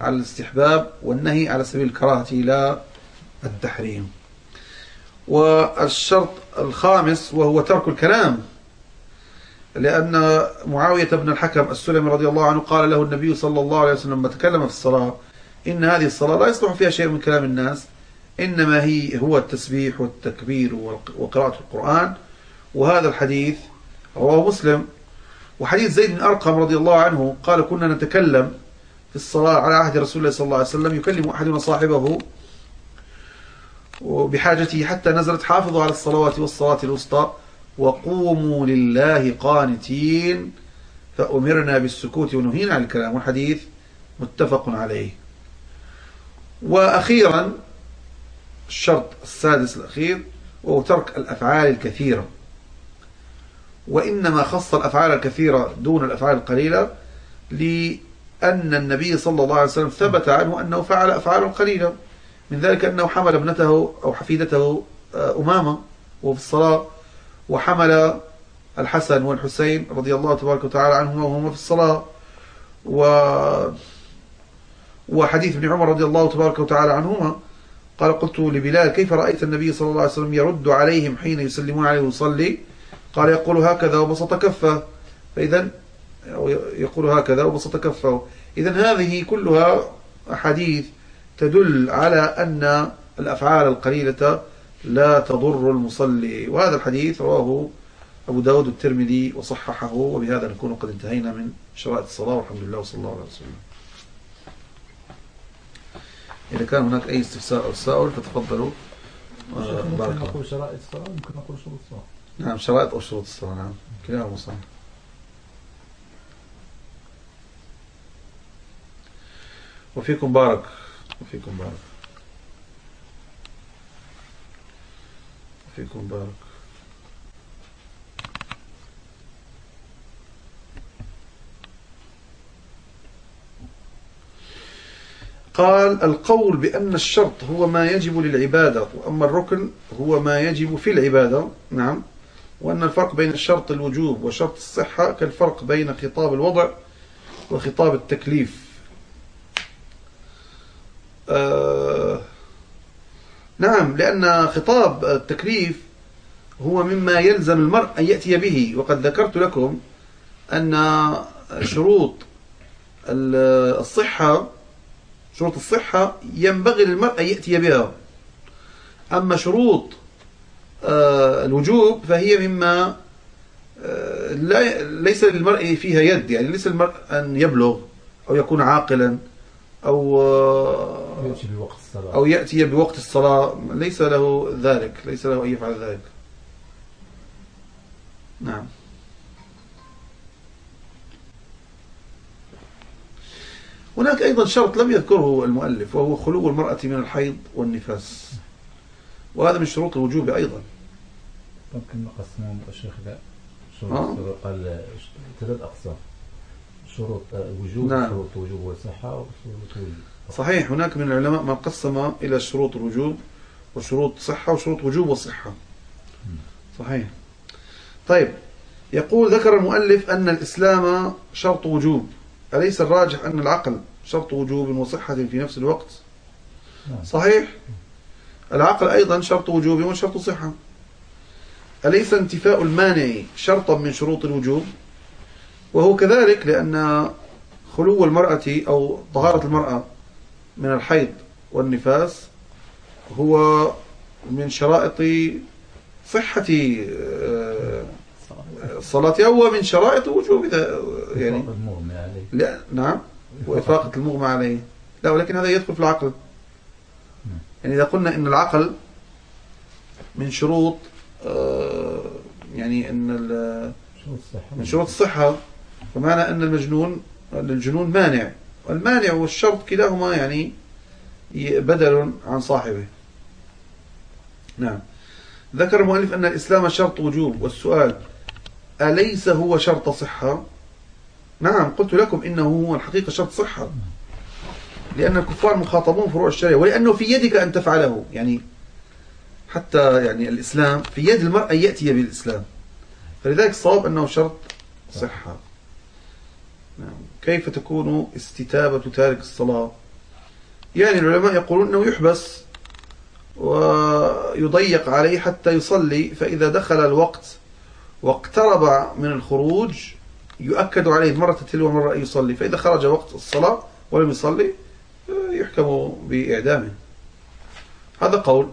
Speaker 1: على الاستحباب والنهي على سبيل الكراهة لا التحريم. والشرط الخامس وهو ترك الكلام. لأن معاوية بن الحكم السلمي رضي الله عنه قال له النبي صلى الله عليه وسلم لما تكلم في الصلاة إن هذه الصلاة لا يصلح فيها شيء من كلام الناس إنما هي هو التسبيح والتكبير وقراءة القرآن وهذا الحديث رواه مسلم. وحديث زيد بن أرقم رضي الله عنه قال كنا نتكلم في الصلاة على عهد رسول الله صلى الله عليه وسلم يكلم أحدنا صاحبه وبحاجته حتى نزلت حافظوا على الصلوات والصلاة الوسطى. وقوموا لله قانتين فأمرنا بالسكوت ونهينا عن الكلام. والحديث متفق عليه. وأخيرا الشرط السادس الأخير وهو ترك الأفعال الكثيرة. وإنما خص الأفعال الكثيرة دون الأفعال القليلة لأن النبي صلى الله عليه وسلم ثبت عنه أنه فعل أفعال قليلة من ذلك أنه حمل ابنته أو حفيدته آه، أمامة وفي الصلاة. وحمل الحسن والحسين رضي الله تبارك وتعالى عنهما وهما في الصلاة. و وحديث ابن عمر رضي الله تبارك وتعالى عنهما قال قلت لبلال كيف رأيت النبي صلى الله عليه وسلم يرد عليهم حين يسلمون عليه ويصلي؟ قال يقول هكذا وبسط كفه. فإذا يقول هكذا وبسط كفه. إذا هذه كلها أحاديث تدل على أن الأفعال القليلة لا تضر المصلي. وهذا الحديث رواه أبو داود الترمذي وصححه وبهذا نكون قد انتهينا من شرائط الصلاة. والحمد لله وصلى الله عليه وسلم إذا كان هناك أي استفسار أو تساؤل فتفضلوا.
Speaker 2: بارك الله نقول شرائط الصلاة؟ ممكن نقول شروط الصلاة.
Speaker 1: نعم شرائط أو شروط الصلاة. نعم كلاهما صحيح. وفيكم بارك. وفيكم بارك. وفيكم بارك. قال القول بأن الشرط هو ما يجب للعبادة وأما الركن هو ما يجب في العبادة نعم. وأن الفرق بين الشرط الوجوب وشرط الصحة كالفرق بين خطاب الوضع وخطاب التكليف. آه نعم لأن خطاب التكليف هو مما يلزم المرء أن يأتي به. وقد ذكرت لكم أن شروط الصحة شروط الصحة ينبغي للمرء أن يأتي بها. أما شروط آه، الوجوب فهي مما آه، ليس للمرء فيها يد يعني ليس المرء أن يبلغ أو يكون عاقلا. أو
Speaker 2: آه، يأتي بوقت الصلاة.
Speaker 1: أو يأتي بوقت الصلاة. ليس له ذلك. ليس له أن يفعل ذلك. نعم. هناك أيضا شرط لم يذكره المؤلف وهو خلو المرأة من الحيض والنفاس. وهذا من شروط الوجوب أيضا.
Speaker 2: ممكن نقسمهم الشيخ شروط آه. قال ثلاث أقسام. شروط وجوب نعم. شروط وجوب وصحة وشروط وجوب
Speaker 1: صحيح هناك من العلماء من قسم إلى شروط الوجوب وشروط صحة وشروط وجوب وصحة صحيح. طيب يقول ذكر المؤلف أن الإسلام شرط وجوب. أليس الراجح أن العقل شرط وجوب وصحة في نفس الوقت؟ نعم. صحيح. العقل أيضا شرط وجوب وشرط صحة. أليس انتفاء المانع شرطا من شروط الوجوب؟ وهو كذلك لأن خلو المرأة أو طهارة المرأة من الحيض والنفاس هو من شرائط صحة آه، الصلاة هو من شرائط وجوب
Speaker 2: يعني.
Speaker 1: لا نعم. وإفاقة المغمى عليه. لا ولكن هذا يدخل في العقل. يعني إذا قلنا إن العقل من شروط آه، يعني إن من شروط الصحة فمعنى أن المجنون الجنون مانع. والمانع والشرط كلاهما يعني بدل عن صاحبه. نعم. ذكر المؤلف أن الإسلام شرط وجوب. والسؤال أليس هو شرط صحة؟ نعم قلت لكم إنه هو الحقيقة شرط صحة. لأن الكفار مخاطبون فروع الشريعة. ولأنه في يدك أن تفعله. يعني حتى يعني الإسلام في يد المرء أن يأتي بالإسلام. فلذلك الصواب أنه شرط صحة. كيف تكون استتابة تارك الصلاة؟ يعني العلماء يقولون أنه يحبس ويضيق عليه حتى يصلي فإذا دخل الوقت واقترب من الخروج يؤكد عليه مرة تلو مرة أن يصلي فإذا خرج وقت الصلاة ولم يصلي يحكم بإعدامه. هذا قول.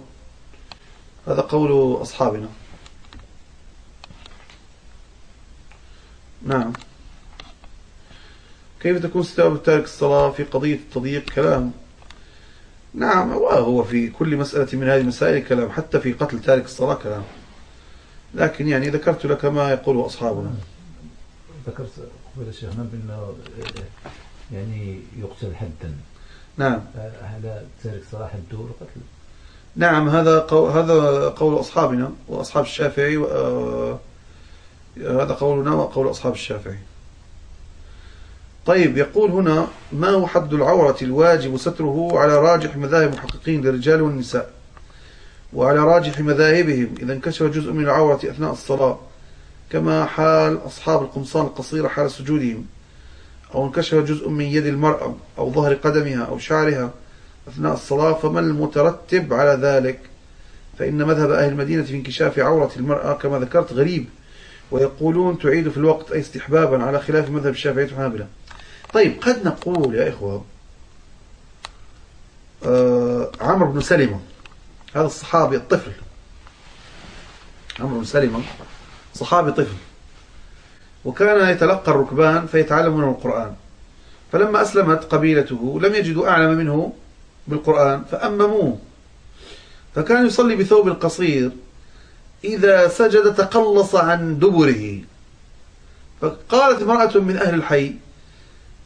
Speaker 1: هذا قول أصحابنا. نعم. كيف تكون استجابة تارك الصلاة في قضية التضييق؟ كلام. نعم وهو في كل مسألة من هذه المسائل كلام حتى في قتل تارك الصلاة كلام. لكن يعني ذكرت لك ما يقوله أصحابنا.
Speaker 2: ذكرت قبل الشيخ نعم بأنه يعني يقتل حدا.
Speaker 1: نعم.
Speaker 2: هذا تارك الصلاة حده قتل؟
Speaker 1: نعم هذا قول هذا قول أصحابنا وأصحاب الشافعي آه، هذا قولنا وقول أصحاب الشافعي. طيب يقول هنا ما هو حد العورة الواجب ستره على راجح مذاهب المحققين للرجال والنساء وعلى راجح مذاهبهم إذا انكشف جزء من العورة أثناء الصلاة كما حال أصحاب القمصان القصيرة حال سجودهم أو انكشف جزء من يد المرأة أو ظهر قدمها أو شعرها أثناء الصلاة فما المترتب على ذلك؟ فإن مذهب أهل المدينة في انكشاف عورة المرأة كما ذكرت غريب ويقولون تعيد في الوقت أي استحبابا على خلاف مذهب الشافعية والحنابلة طيب قد نقول يا إخوة آه عمرو بن سلمة هذا الصحابي الطفل. عمرو بن سلمة صحابي طفل. وكان يتلقى الركبان فيتعلم منه القرآن. فلما أسلمت قبيلته لم يجدوا أعلم منه بالقرآن فأمموه. فكان يصلي بثوب قصير إذا سجد تقلص عن دبره. فقالت امرأة من أهل الحي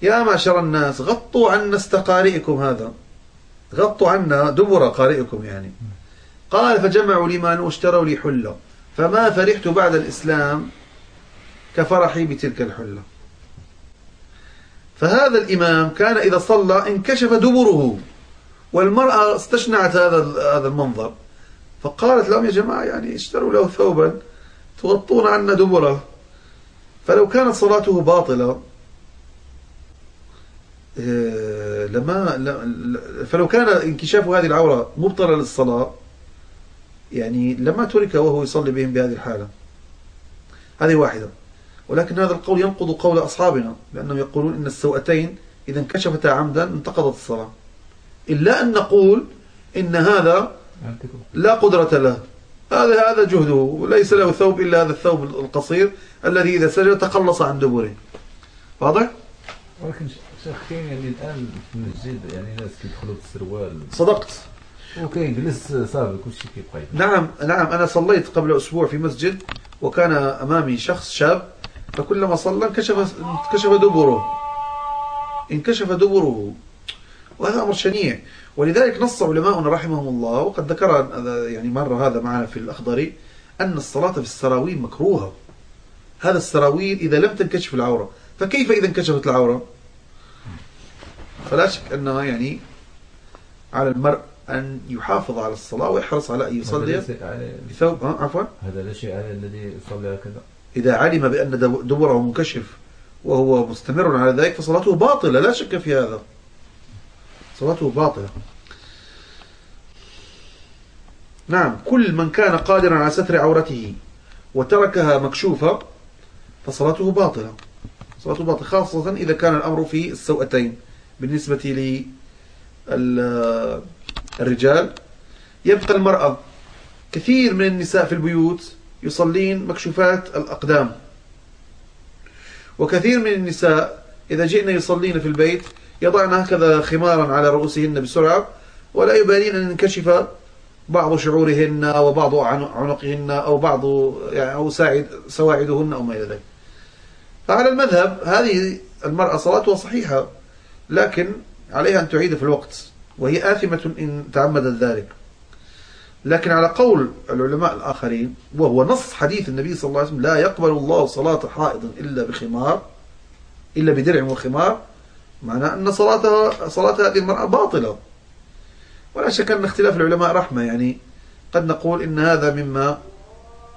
Speaker 1: يا معشر الناس غطوا عنا استقارئكم هذا. غطوا عنا دبر قارئكم يعني. قال فجمعوا لي مال واشتروا لي حلة فما فرحت بعد الإسلام كفرحي بتلك الحلة. فهذا الإمام كان إذا صلى انكشف دبره والمرأة استشنعت هذا هذا المنظر. فقالت لهم يا جماعة يعني اشتروا له ثوبا تغطون عنا دبره. فلو كانت صلاته باطلة لما فلو كان انكشاف هذه العورة مبطلة للصلاة يعني لما ترك وهو يصلي بهم بهذه الحالة. هذه واحدة. ولكن هذا القول ينقض قول أصحابنا لأنهم يقولون إن السوءتين إذا انكشفتا عمدا انتقضت الصلاة. إلا أن نقول إن هذا لا قدرة له. هذا هذا جهده ليس له ثوب إلا هذا الثوب القصير الذي إذا سجد تقلص عن دبره. واضح؟
Speaker 2: ولكن كاين يعني الآن في المسجد يعني ناس كيدخلوا بالسروال
Speaker 1: صدقت.
Speaker 2: وكيجلس صافي كلشي كيبقى
Speaker 1: نعم نعم أنا صليت قبل أسبوع في مسجد وكان أمامي شخص شاب فكلما صلى انكشف انكشف دبره. انكشف دبره. وهذا أمر شنيع. ولذلك نص علماؤنا رحمهم الله وقد ذكر يعني مرة هذا معنا في الأخضري أن الصلاة في السراويل مكروهة. هذا السراويل إذا لم تنكشف العورة فكيف إذا انكشفت العورة؟ فلا شك أنها يعني على المرء أن يحافظ على الصلاة ويحرص على أن يصلي بثوب عفوا.
Speaker 2: هذا لا شيء على الذي يصلي هكذا.
Speaker 1: إذا علم بأن دبره منكشف وهو مستمر على ذلك فصلاته باطلة لا شك في هذا. صلاته باطلة. نعم كل من كان قادرا على ستر عورته وتركها مكشوفة فصلاته باطلة. صلاته باطلة خاصة إذا كان الأمر في السوءتين. بالنسبة للرجال يبقى المرأة كثير من النساء في البيوت يصلين مكشوفات الأقدام. وكثير من النساء إذا جئن يصلين في البيت يضعن هكذا خمارا على رؤوسهن بسرعة ولا يبالين أن ينكشف بعض شعورهن وبعض عنقهن أو بعض يعني أو ساعد سواعدهن أو ما إلى ذلك. فعلى المذهب هذه المرأة صلاتها صحيحة. لكن عليها أن تعيد في الوقت وهي آثمة إن تعمدت ذلك. لكن على قول العلماء الآخرين وهو نص حديث النبي صلى الله عليه وسلم لا يقبل الله صلاة حائض إلا بخمار إلا بدرع وخمار معنى أن صلاتها صلاة هذه المرأة باطلة. ولا شك أن اختلاف العلماء رحمة يعني قد نقول إن هذا مما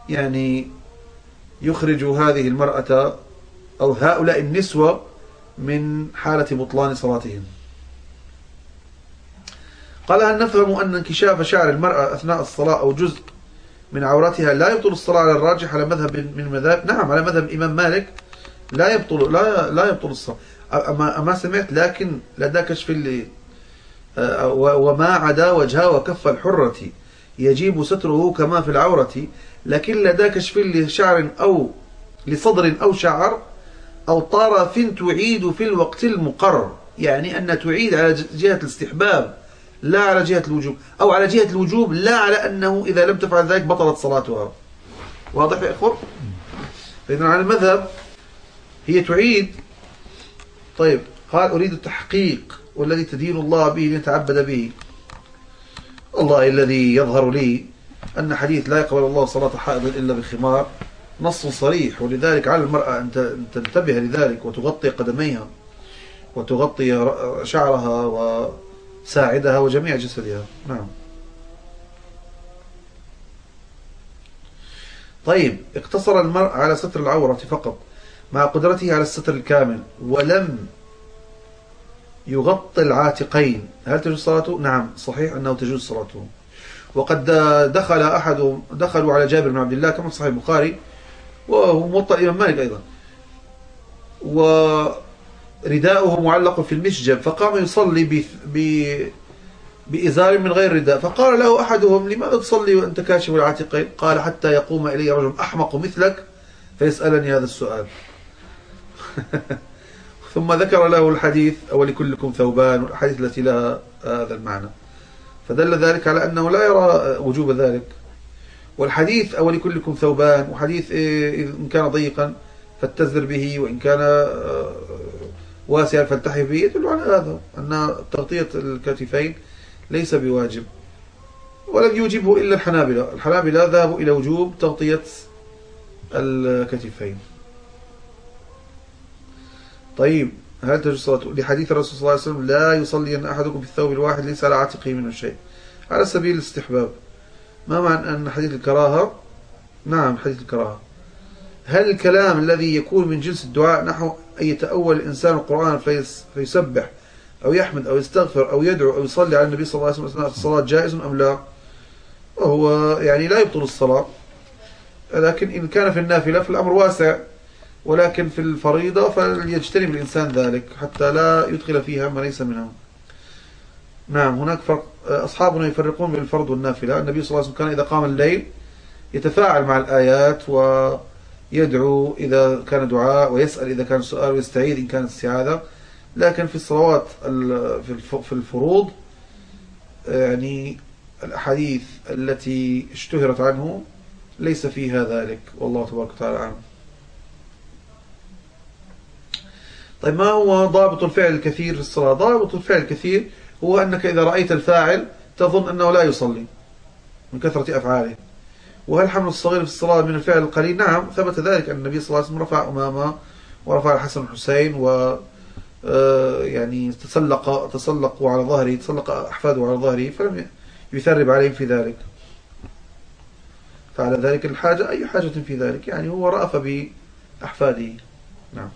Speaker 1: يعني يخرج هذه المرأة أو هؤلاء النسوة من حالة بطلان صلاتهم. قال هل نفهم أن انكشاف شعر المرأة أثناء الصلاة أو جزء من عورتها لا يبطل الصلاة على الراجح على مذهب من المذاهب نعم على مذهب الإمام مالك لا يبطل لا لا يبطل الصلاة. أما أما سمعت لكن لدى كشف اللي آه، وما عدا وجهها وكف الحرة يجيب ستره كما في العورة لكن لدى كشف لشعر أو لصدر أو شعر أو طرف تعيد في الوقت المقرر يعني أن تعيد على جهة الاستحباب لا على جهة الوجوب أو على جهة الوجوب لا على أنه إذا لم تفعل ذلك بطلت صلاتها. واضح يا إخوة؟ فإذا على المذهب هي تعيد. طيب قال أريد التحقيق والذي تدين الله به لنتعبد به. الله الذي يظهر لي أن حديث لا يقبل الله صلاة حائض إلا بخمار. نص صريح ولذلك على المرأة أن تنتبه لذلك وتغطي قدميها وتغطي شعرها وساعدها وجميع جسدها. نعم. طيب اقتصر المرء على ستر العورة فقط مع قدرته على الستر الكامل ولم يغطي العاتقين. هل تجوز صلاته؟ نعم صحيح أنه تجوز صلاته. وقد دخل أحد دخلوا على جابر بن عبد الله كما في صحيح البخاري وهو موطأ الإمام مالك أيضا. ورداؤه معلق في المشجب فقام يصلي ب بإزار من غير رداء. فقال له أحدهم لماذا تصلي وأنت كاشف العاتقين قال حتى يقوم إلي رجل أحمق مثلك فيسألني هذا السؤال. (laughs) ثم ذكر له الحديث ولكلكم ثوبان؟ والحديث التي لها هذا المعنى. فدل ذلك على أنه لا يرى وجوب ذلك. والحديث أو لكلكم ثوبان وحديث إيه، إن كان ضيقا فاتزر به وإن كان آه، واسعا فالتحف به يدل على هذا أن تغطية الكتفين ليس بواجب ولم يوجبه إلا الحنابلة الحنابلة ذهبوا إلى وجوب تغطية الكتفين. طيب هل تجوز الصلاة لحديث الرسول صلى الله عليه وسلم لا يصلي أن أحدكم في الثوب الواحد ليس على عاتقه منه شيء على سبيل الاستحباب. ما معنى أن حديث الكراهة؟ نعم حديث الكراهة. هل الكلام الذي يكون من جنس الدعاء نحو أن يتأول الإنسان القرآن فيسبح أو يحمد أو يستغفر أو يدعو أو يصلي على النبي صلى الله عليه وسلم أثناء الصلاة جائز أم لا؟ وهو يعني لا يبطل الصلاة. لكن إن كان في النافلة فالأمر واسع. ولكن في الفريضة فليجتنب الإنسان ذلك حتى لا يدخل فيها ما ليس منها نعم هناك فرق. أصحابنا يفرقون بين الفرض والنافلة. النبي صلى الله عليه وسلم كان إذا قام الليل يتفاعل مع الآيات ويدعو إذا كان دعاء ويسأل إذا كان سؤال ويستعيذ إن كانت استعاذة. لكن في الصلوات في الفروض يعني الأحاديث التي اشتهرت عنه ليس فيها ذلك. والله تبارك وتعالى عنه طيب ما هو ضابط الفعل الكثير في الصلاة ضابط الفعل الكثير هو أنك إذا رأيت الفاعل تظن أنه لا يصلي من كثرة أفعاله. وهل حمل الصغير في الصلاة من الفعل القليل؟ نعم ثبت ذلك أن النبي صلى الله عليه وسلم رفع أمامه ورفع الحسن والحسين و آه، يعني تسلق تسلقوا على ظهره تسلق أحفاده على ظهره فلم يثرب عليهم في ذلك. فعلى ذلك الحاجة أي حاجة في ذلك؟ يعني هو رأف بأحفاده. نعم.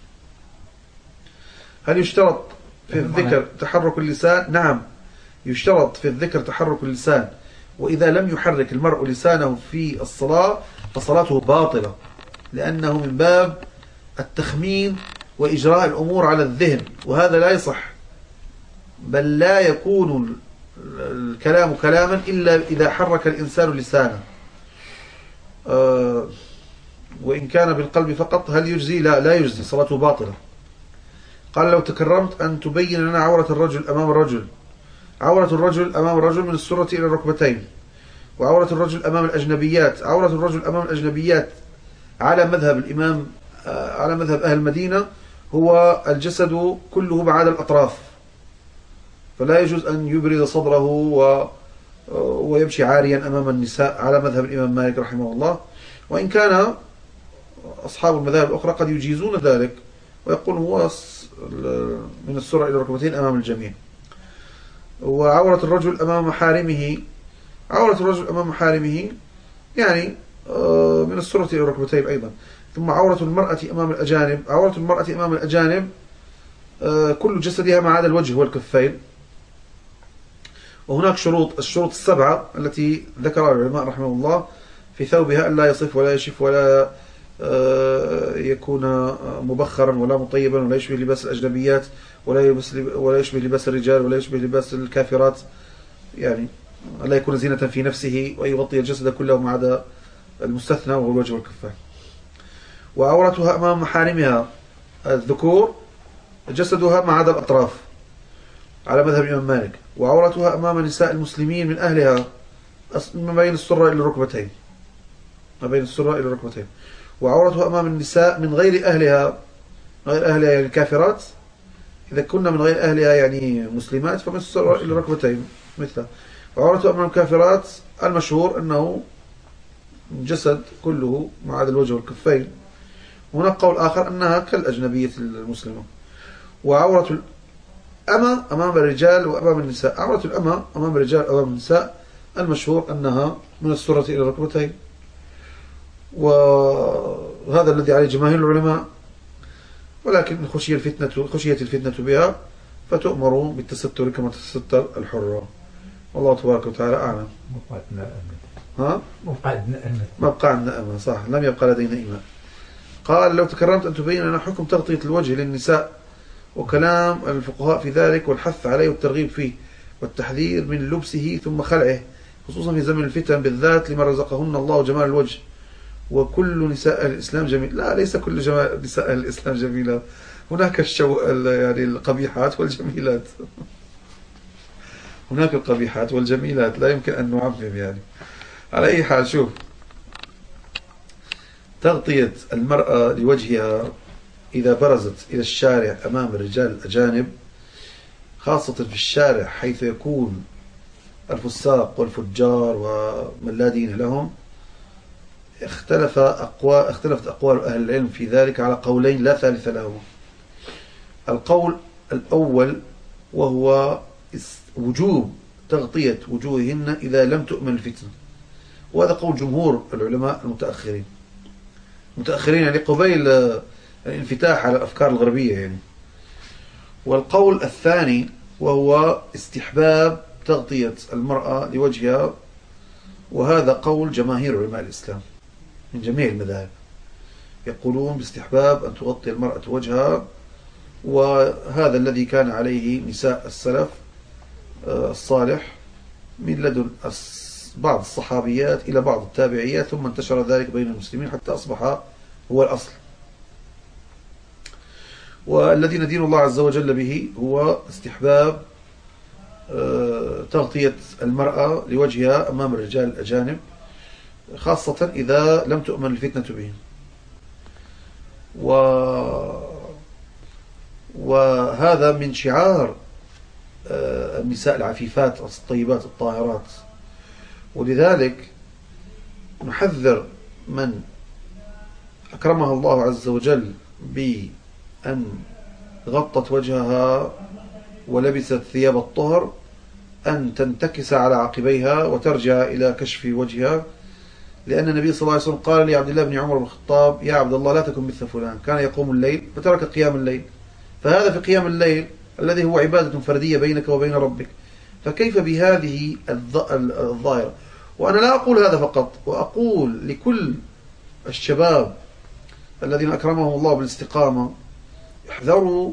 Speaker 1: هل يشترط في الذكر تحرك اللسان نعم يشترط في الذكر تحرك اللسان. وإذا لم يحرك المرء لسانه في الصلاة فصلاته باطلة لأنه من باب التخمين وإجراء الأمور على الذهن وهذا لا يصح. بل لا يكون الكلام كلاما إلا إذا حرك الإنسان لسانه. آه، وإن كان بالقلب فقط هل يجزي؟ لا لا يجزي صلاته باطلة. قال لو تكرمت أن تبين لنا عورة الرجل أمام الرجل. عورة الرجل أمام الرجل من السرة إلى الركبتين. وعورة الرجل أمام الأجنبيات. عورة الرجل أمام الأجنبيات على مذهب الإمام آه، على مذهب أهل المدينة هو الجسد كله ما عدا الأطراف. فلا يجوز أن يبرز صدره و ويمشي عاريا أمام النساء على مذهب الإمام مالك رحمه الله. وإن كان أصحاب المذاهب الأخرى قد يجيزون ذلك. ويقول هو من السرعة إلى الركبتين أمام الجميع. وعورة الرجل أمام محارمه عورة الرجل أمام محارمه يعني آه، من السرة إلى الركبتين أيضا. ثم عورة المرأة أمام الأجانب عورة المرأة أمام الأجانب آه، كل جسدها ما عدا الوجه والكفين. وهناك شروط الشروط السبعة التي ذكرها العلماء رحمه الله في ثوبها أن لا يصف ولا يشف ولا يكون مبخرا ولا مطيبا ولا يشبه لباس الأجنبيات ولا يلبس ولا يشبه لباس الرجال ولا يشبه لباس الكافرات. يعني لا يكون زينة في نفسه ويغطي الجسد كله ما عدا المستثنى وهو الوجه والكفان. وعورتها أمام محارمها الذكور جسدها ما عدا الأطراف على مذهب الإمام مالك. وعورتها أمام نساء المسلمين من أهلها ما بين السرة إلى الركبتين. ما بين السرة إلى الركبتين. وعورتها أمام النساء من غير أهلها غير أهلها يعني الكافرات إذا كنا من غير أهلها يعني مسلمات فمن السرة إلى الركبتين مثلها وعورتها أمام الكافرات المشهور أنه جسد كله ما عدا الوجه والكفين. هناك قول آخر أنها كالأجنبية المسلمة. وعورة الأمة أمام الرجال وأمام النساء. عورة الأمة أمام الرجال وأمام النساء المشهور أنها من السرة إلى الركبتين وهذا الذي عليه جماهير العلماء ولكن خشي الفتنة خشيت الفتنة بها فتؤمر بالتستر كما تستر الحرة. والله تبارك وتعالى أعلم. ها؟ ما بقى عندنا أمل صح. لم يبقى لدينا إيمان. قال لو تكرمت أن تبين لنا حكم تغطية الوجه للنساء وكلام الفقهاء في ذلك والحث عليه والترغيب فيه والتحذير من لبسه ثم خلعه خصوصا في زمن الفتن بالذات لما رزقهن الله جمال الوجه وكل نساء الإسلام جميل. لا ليس كل نساء الإسلام جميلة. هناك الشو يعني القبيحات والجميلات. (laughs) هناك القبيحات والجميلات. لا يمكن أن نعمم يعني. على أي حال شوف. تغطية المرأة لوجهها إذا برزت إلى الشارع أمام الرجال الأجانب خاصة في الشارع حيث يكون الفساق والفجار ومن لا دين لهم اختلف أقوال اختلفت أقوال أهل العلم في ذلك على قولين لا ثالث لهما. القول الأول وهو وجوب تغطية وجوههن إذا لم تؤمن الفتنة وهذا قول جمهور العلماء المتأخرين. متأخرين يعني قبيل الانفتاح على الأفكار الغربية يعني. والقول الثاني وهو استحباب تغطية المرأة لوجهها وهذا قول جماهير علماء الإسلام. من جميع المذاهب. يقولون باستحباب أن تغطي المرأة وجهها وهذا الذي كان عليه نساء السلف آه، الصالح من لدن بعض الصحابيات إلى بعض التابعيات ثم انتشر ذلك بين المسلمين حتى أصبح هو الأصل. والذي ندين الله عز وجل به هو استحباب آه، تغطية المرأة لوجهها أمام الرجال الأجانب. خاصة إذا لم تؤمن الفتنة بهم. و وهذا من شعار آه، النساء العفيفات الطيبات الطاهرات. ولذلك نحذر من أكرمها الله عز وجل بأن غطت وجهها ولبست ثياب الطهر أن تنتكس على عقبيها وترجع إلى كشف وجهها. لأن النبي صلى الله عليه وسلم قال لعبد الله بن عمر بن الخطاب يا عبد الله لا تكن مثل فلان. كان يقوم الليل فترك قيام الليل. فهذا في قيام الليل الذي هو عبادة فردية بينك وبين ربك. فكيف بهذه الظاهرة؟ وأنا لا أقول هذا فقط. وأقول لكل الشباب الذين أكرمهم الله بالاستقامة احذروا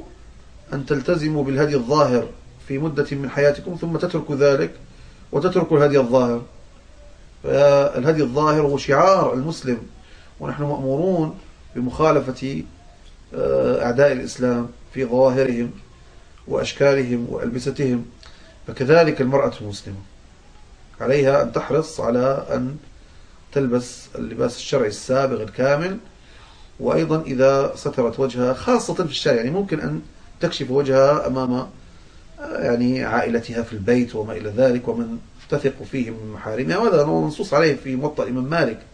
Speaker 1: أن تلتزموا بالهدي الظاهر في مدة من حياتكم ثم تتركوا ذلك وتتركوا الهدي الظاهر. فالهدي الظاهر هو شعار المسلم ونحن مأمورون بمخالفة آه، أعداء الإسلام في ظواهرهم وأشكالهم وألبستهم فكذلك المرأة المسلمة. عليها أن تحرص على أن تلبس اللباس الشرعي السابغ الكامل وأيضا إذا سترت وجهها خاصة في الشارع يعني ممكن أن تكشف وجهها أمام آه، يعني عائلتها في البيت وما إلى ذلك ومن تثق فيه من محارمها وهذا منصوص عليه في موطأ الإمام مالك.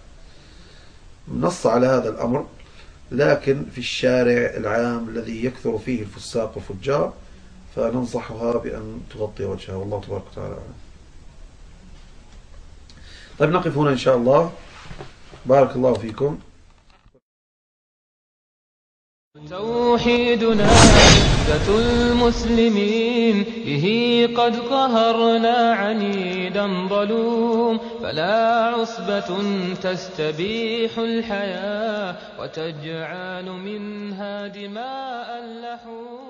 Speaker 1: نص على هذا الأمر لكن في الشارع العام الذي يكثر فيه الفساق والفجار فننصحها بأن تغطي وجهها. والله تبارك وتعالى طيب نقف هنا إن شاء الله. بارك الله فيكم.
Speaker 3: توحيدنا عزة المسلمين. به قد قهرنا عنيدا ظلوم. فلا عصبة تستبيح الحياة وتجعل منها دماء اللحوم